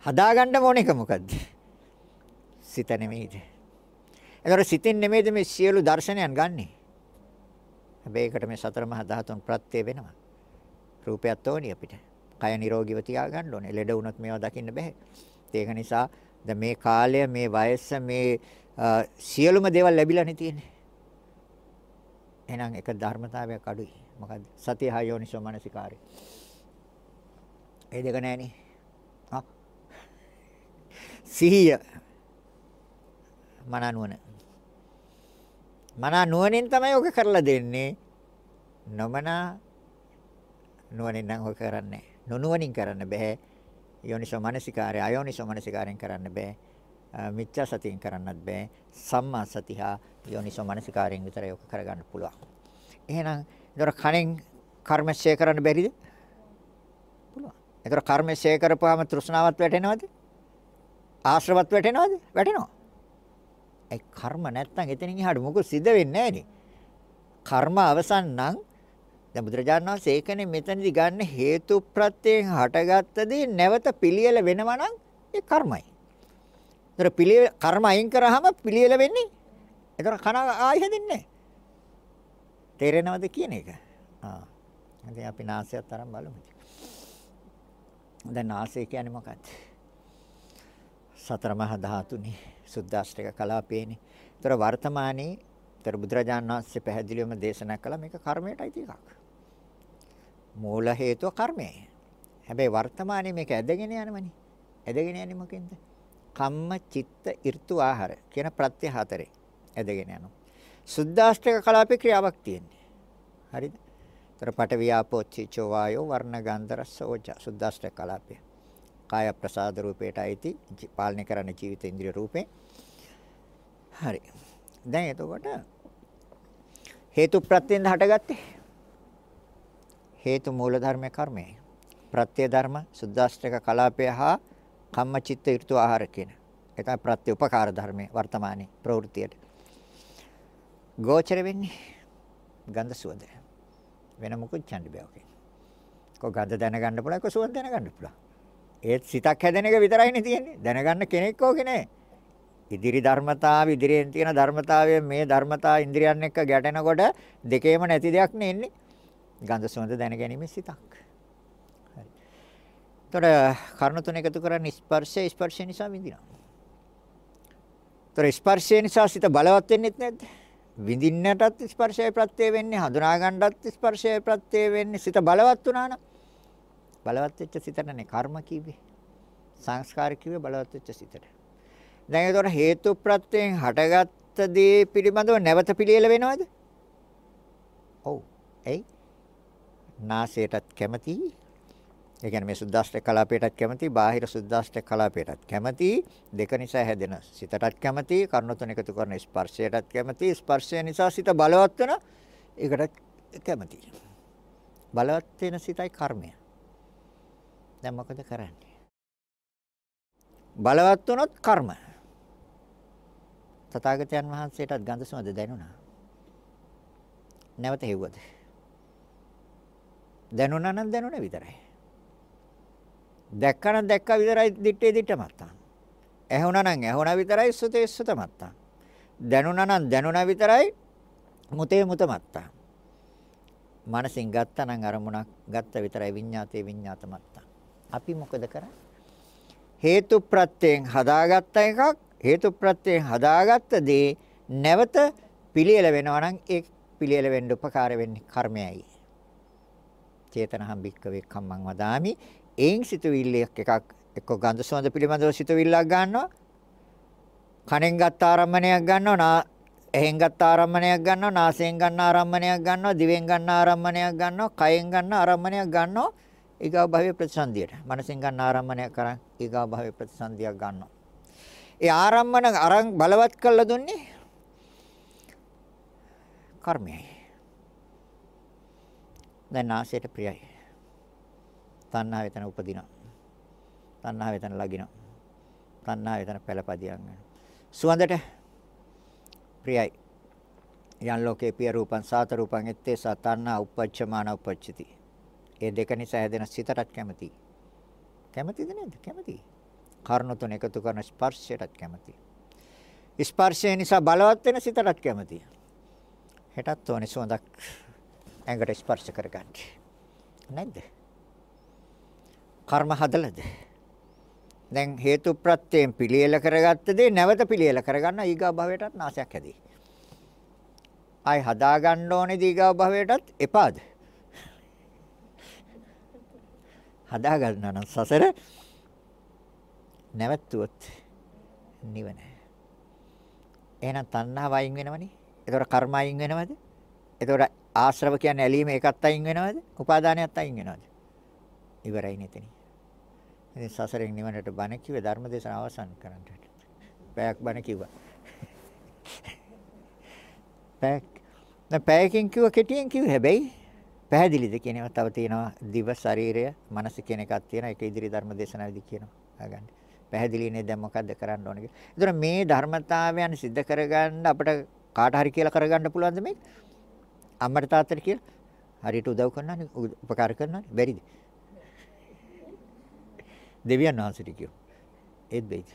Speaker 1: හදාගන්න ඕනේ එක මොකද්ද? සිත නෙමෙයිද? එතකොට සිතෙන් නෙමෙයිද මේ සියලු දර්ශනයන් ගන්නෙ? හැබැයි ඒකට මේ සතර මහා ධාතුන් ප්‍රත්‍ය වෙනවා. රූපයත් ඕනි අපිට. කය නිරෝගීව තියාගන්න ඕනේ. ලෙඩ වුණොත් මේවා දකින්න බෑ. ඒක නිසා දැන් මේ කාලය, මේ වයස, මේ සියලුම දේවල් ලැබිලානේ තියෙන්නේ. එහෙනම් එක ධර්මතාවයක් අඩුයි. මොකද්ද? සතිය හා යෝනිසෝ මනසිකාරය. ඒ දෙක නෑනේ. හා. සිහිය මනනුවන. මන නුවණින් තමයි ඔක කරලා දෙන්නේ. නොමන නුවණින් නම් ඔක කරන්නේ. නොනුවණින් කරන්න බෑ. යෝනිසෝ මනසිකාරය අයෝනිසෝ මනසිකාරයෙන් කරන්න බෑ. මිච්ඡා සතියෙන් කරන්නත් බෑ. සම්මා සතිහා යෝනිසෝ මනසිකාරයෙන් විතරයි ඔක කරගන්න පුළුවන්. එහෙනම් ඒතර කණෙන් කර්මශය කරන්න බැරිද? පුළුවන්. ඒතර කර්මශය කරපුවාම තෘෂ්ණාවත් වැටෙනවද? ආශ්‍රවත් වැටෙනවද? වැටෙනවා. ඒ කර්ම නැත්තම් එතනින් එහාට මොකද සිද්ධ වෙන්නේ නැහනේ. කර්ම අවසන් නම් දැන් බුදුරජාණන් වහන්සේ ඒකනේ මෙතනදි ගන්න හේතු ප්‍රත්‍යයෙන් හටගත්තදී නැවත පිළියෙල වෙනවා නම් ඒ කර්මයි. ඒතර පිළියෙල කර්ම අයින් කරාම පිළියෙල වෙන්නේ. ඒතර කන ආයි හැදෙන්නේ නැහැ. තේරෙනවද කියන එක? ආ. දැන් අපි නාසයත් තරම් බලමු. දැන් නාසය කියන්නේ මොකක්ද? සතර මහා ධාතුනේ සුද්දාස්ත්‍රික කලාපේනේ. ඒතර වර්තමානයේ ඒතර බුදුරජාණන් වහන්සේ පැහැදිලිවම දේශනා කළා මේක කර්මයට අයිති එකක්. මූල හේතුව කර්මය. හැබැයි වර්තමානයේ මේක ඇදගෙන යනවනේ. ඇදගෙන යන්නේ මොකෙන්ද? කම්ම චිත්ත ඍතු ආහාර කියන ප්‍රත්‍ය හතරේ ඇදගෙන යනවා. සුද්දාස්ත්‍රික කලාපේ ක්‍රියාවක් තියෙන්නේ. හරිද? ඒතර පට වියාපෝ චිචෝ වායෝ වර්ණ ගන්ධ රස ඕජ සුද්දාස්ත්‍රික කලාපේ. කාය ප්‍රසාද රූපයට අයිති පාලනය කරන ජීවිත ඉන්ද්‍රිය රූපේ. හරි. දැන් එතකොට හේතු ප්‍රත්‍යයෙන් හටගත්තේ හේතු මූල ධර්ම කර්මයයි. ප්‍රත්‍ය ධර්ම සුද්දාෂ්ටක කලාපය හා කම්මචිත්ත ඍතු ආහාර කියන. ඒ තමයි ප්‍රත්‍ය උපකාර ධර්මයේ වර්තමානයේ ප්‍රවෘත්තියට. ගෝචර වෙන්නේ ගඳ සුවඳ. වෙන මොකුත් ඡන්ද බෑ ඔකේ. කො ගඳ දැනගන්න පුළුවන් කො සුවඳ දැනගන්න පුළුවන්. ඒත් සිතක් හැදෙන එක විතරයිනේ තියෙන්නේ. දැනගන්න කෙනෙක් ඕකේ නෑ. ඉදිරි ධර්මතාව ඉදිරියෙන් තියෙන ධර්මතාවය මේ ධර්මතාව ඉන්ද්‍රියන් එක්ක ගැටෙනකොට දෙකේම නැති දෙයක් නේ එන්නේ. ගඳ සුවඳ දැනගැනීමේ සිතක්. හරි. ତොර කර්ණ තුන එකතු කරන්නේ ස්පර්ශය ස්පර්ශය නිසා විඳිනවා. ତොර ස්පර්ශය නිසා සිත බලවත් වෙන්නේත් නැද්ද? විඳින්නටත් ස්පර්ශය ප්‍රත්‍ය වෙන්නේ හඳුනා ගන්නටත් ස්පර්ශය ප්‍රත්‍ය වෙන්නේ සිත බලවත් වුණා නම් බලවත් වෙච්ච සිතටනේ කර්ම කිව්වේ. සංස්කාර කිව්වේ බලවත් වෙච්ච සිතට. දැන් ඒතකොට හේතු ප්‍රත්‍යයෙන් හටගත්ත දේ පිළිබඳව නැවත පිළියෙල වෙනවද? ඔව්. එයි නාසයටත් කැමතියි ඒ කියන්නේ මේ සුද්දාෂ්ටක කලාපයටත් කැමති, බාහිර සුද්දාෂ්ටක කලාපයටත් කැමති, දෙක නිසා හැදෙන සිතටත් කැමති, කර්ණ තුන එකතු කරන ස්පර්ශයටත් කැමති, ස්පර්ශය නිසා සිත බලවත් වෙන ඒකටත් කැමති. බලවත් වෙන සිතයි කර්මය. දැන් මොකද කරන්නේ? බලවත් වුණොත් කර්ම. තථාගතයන් වහන්සේටත් ගන්ධ සුවඳ දැනුණා. නැවත හෙව්වද? දැනුණා නම් දැනුණ විතරයි. දැක්කනම් දැක්කා විතරයි දිත්තේ දිත්ත මත්තා. ඇහුණා නම් ඇහුණා විතරයි සුතේ සුත මත්තා. දැනුණා නම් දැනුණා විතරයි මුතේ මුත මත්තා. මනසින් ගත්තා නම් අරමුණක් ගත්ත විතරයි විඤ්ඤාතේ විඤ්ඤාත මත්තා. අපි මොකද කරන්නේ? හේතු ප්‍රත්‍යයෙන් හදාගත්ත එකක් හේතු ප්‍රත්‍යයෙන් හදාගත්ත දේ නැවත පිළියෙල වෙනවා නම් ඒ පිළියෙල වෙන්න උපකාර වෙන්නේ කර්මයයි. චේතනහම් භික්කවේ කම්මං වදාමි එයින් සිතුවිල්ලක් එකක් එක්ක ගන්ධ සුවඳ පිළිබඳව සිතුවිල්ලක් ගන්නවා. කනෙන් ගත්ත ආරම්මණයක් ගන්නවා. එහෙන් ගත්ත ආරම්මණයක් ගන්නවා. නාසයෙන් ගන්න ආරම්මණයක් ගන්නවා. දිවෙන් ගන්න ආරම්මණයක් ගන්නවා. කයෙන් ගන්න ආරම්මණයක් ගන්නවා. ඊගා භවයේ ප්‍රතිසන්දියට. මනසෙන් ගන්න ආරම්මණයක් කරන් ඊගා භවයේ ප්‍රතිසන්දියක් ගන්නවා. ඒ ආරම්මණ අරන් බලවත් කරලා දුන්නේ කර්මයයි. දැන් නාසයට ප්‍රියයි. තණ්හාව එතන උපදිනවා. තණ්හාව එතන ලගිනවා. තණ්හාව එතන පළපදියම් වෙනවා. සුවඳට ප්‍රියයි. යන් ලෝකේ පිය රූපං සාත රූපං එත්තේ සතන්නා උපච්චමාන උපච්චති. ඒ දෙක නිසා හැදෙන සිතටත් කැමති. කැමතිද නැද්ද? කැමති. කර්ණ තුන එකතු කරන ස්පර්ශයටත් කැමති. ස්පර්ශය නිසා බලවත් වෙන සිතටත් කැමති. හෙටත් ඕනේ සුවඳක් ඇඟට ස්පර්ශ කරගන්න. නැද්ද? කර්ම හදලද? දැන් හේතු ප්‍රත්‍යයෙන් පිළියෙල කරගත්ත දේ නැවත පිළියෙල කරගන්න ඊගා භවයටත් නාශයක් හැදී. ආයි හදා ගන්න ඕනේ ඊගා භවයටත් එපාද? හදා ගන්න නම් සසර නැවතුවොත් නිවන. එහෙනම් තණ්හාව අයින් වෙනවනේ. ඒතකොට කර්ම අයින් වෙනවද? ඒතකොට ආශ්‍රව කියන්නේ ඇලීම ඒකත් අයින් වෙනවද? උපාදානයත් අයින් වෙනවද? ඉවරයි නෙතන. ඉතින් සසරෙන් නිවනට බණ කිව්වේ ධර්ම දේශන අවසන් කරන්නට. පැයක් බණ කිව්වා. පැයක් දැන් පැයකින් කිව්ව කෙටියෙන් කිව්ව හැබැයි පැහැදිලිද කියන ඒවා තව තියෙනවා දිව ශරීරය මනස කියන එකක් තියෙනවා ඒක ඉදිරි ධර්ම දේශනාවේදී කියනවා. ආගන්න. පැහැදිලිනේ දැන් මොකද්ද කරන්න ඕනේ කියලා. ඒතර මේ ධර්මතාවයන් सिद्ध කරගන්න අපිට කාට හරි කියලා කරගන්න පුළුවන්ද මේක? අම්මට තාත්තට කියලා හරියට උදව් කරනවනේ උපකාර කරනවනේ බැරිද? දෙවියන් වහන්සේට කියමු. ඒත් බැයිද?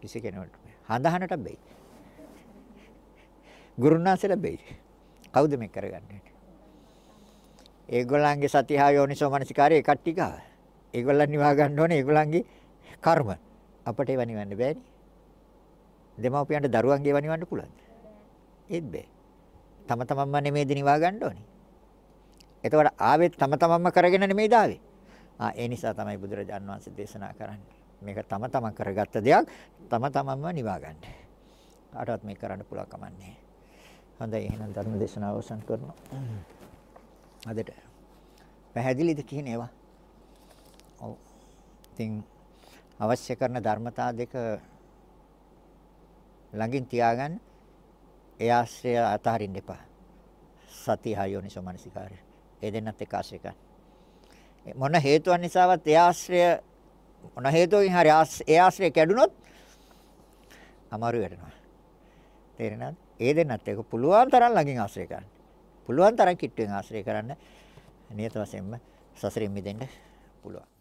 Speaker 1: කිසි කෙනෙකුට හඳහනට බැයි. ගුරුනාසෙට බැයි. කවුද මේ කරගන්නේ? ඒගොල්ලන්ගේ සතිහා යෝනිසෝ මනසිකාරය එකක් ටික. ඒගොල්ලන් නිවා ගන්න ඕනේ ඒගොල්ලන්ගේ කර්ම. අපට ඒව නිවන්න බෑනේ. දෙමව්පියන්ට දරුවන්ගේ ඒව නිවන්න පුළුවන්ද? ඒත් බෑ. තම තමන්ම නෙමෙයිද නිවා ගන්න ඕනේ. එතකොට ආවෙත් තම තමන්ම කරගෙන නෙමෙයිද ආවේ? ආ ඒ නිසා තමයි බුදුරජාන් වහන්සේ දේශනා කරන්නේ. මේක තම තමන් කරගත්ත දෙයක් තම තමන්ම නිවා ගන්න. කාටවත් මේක කරන්න පුළුවන් කමන්නේ. හොඳයි එහෙනම් ධර්ම දේශනාව අවසන් කරනවා. අදට පැහැදිලිද කියන ඒවා? ඔව්. ඉතින් අවශ්‍ය කරන ධර්මතා දෙක ළඟින් තියාගන්න ඒ ආශ්‍රය අතහරින්න එපා. සතිය හයෝනිසෝ මනසිකාරය. ඒ දෙන්නත් එක ආශ්‍රය කරන්න. මොන හේතුවක් නිසාවත් ඒ ආශ්‍රය මොන හේතුවකින් හරි ඒ ආශ්‍රය කැඩුනොත් අමාරු වෙනවා. තේරෙනවද? ඒ දෙන්නත් ඒක පුළුවන් තරම් ළඟින් ආශ්‍රය කරන්න. පුළුවන් තරම් කිට්ටුවෙන් ආශ්‍රය කරන්න නියත වශයෙන්ම සසරින් මිදෙන්න පුළුවන්.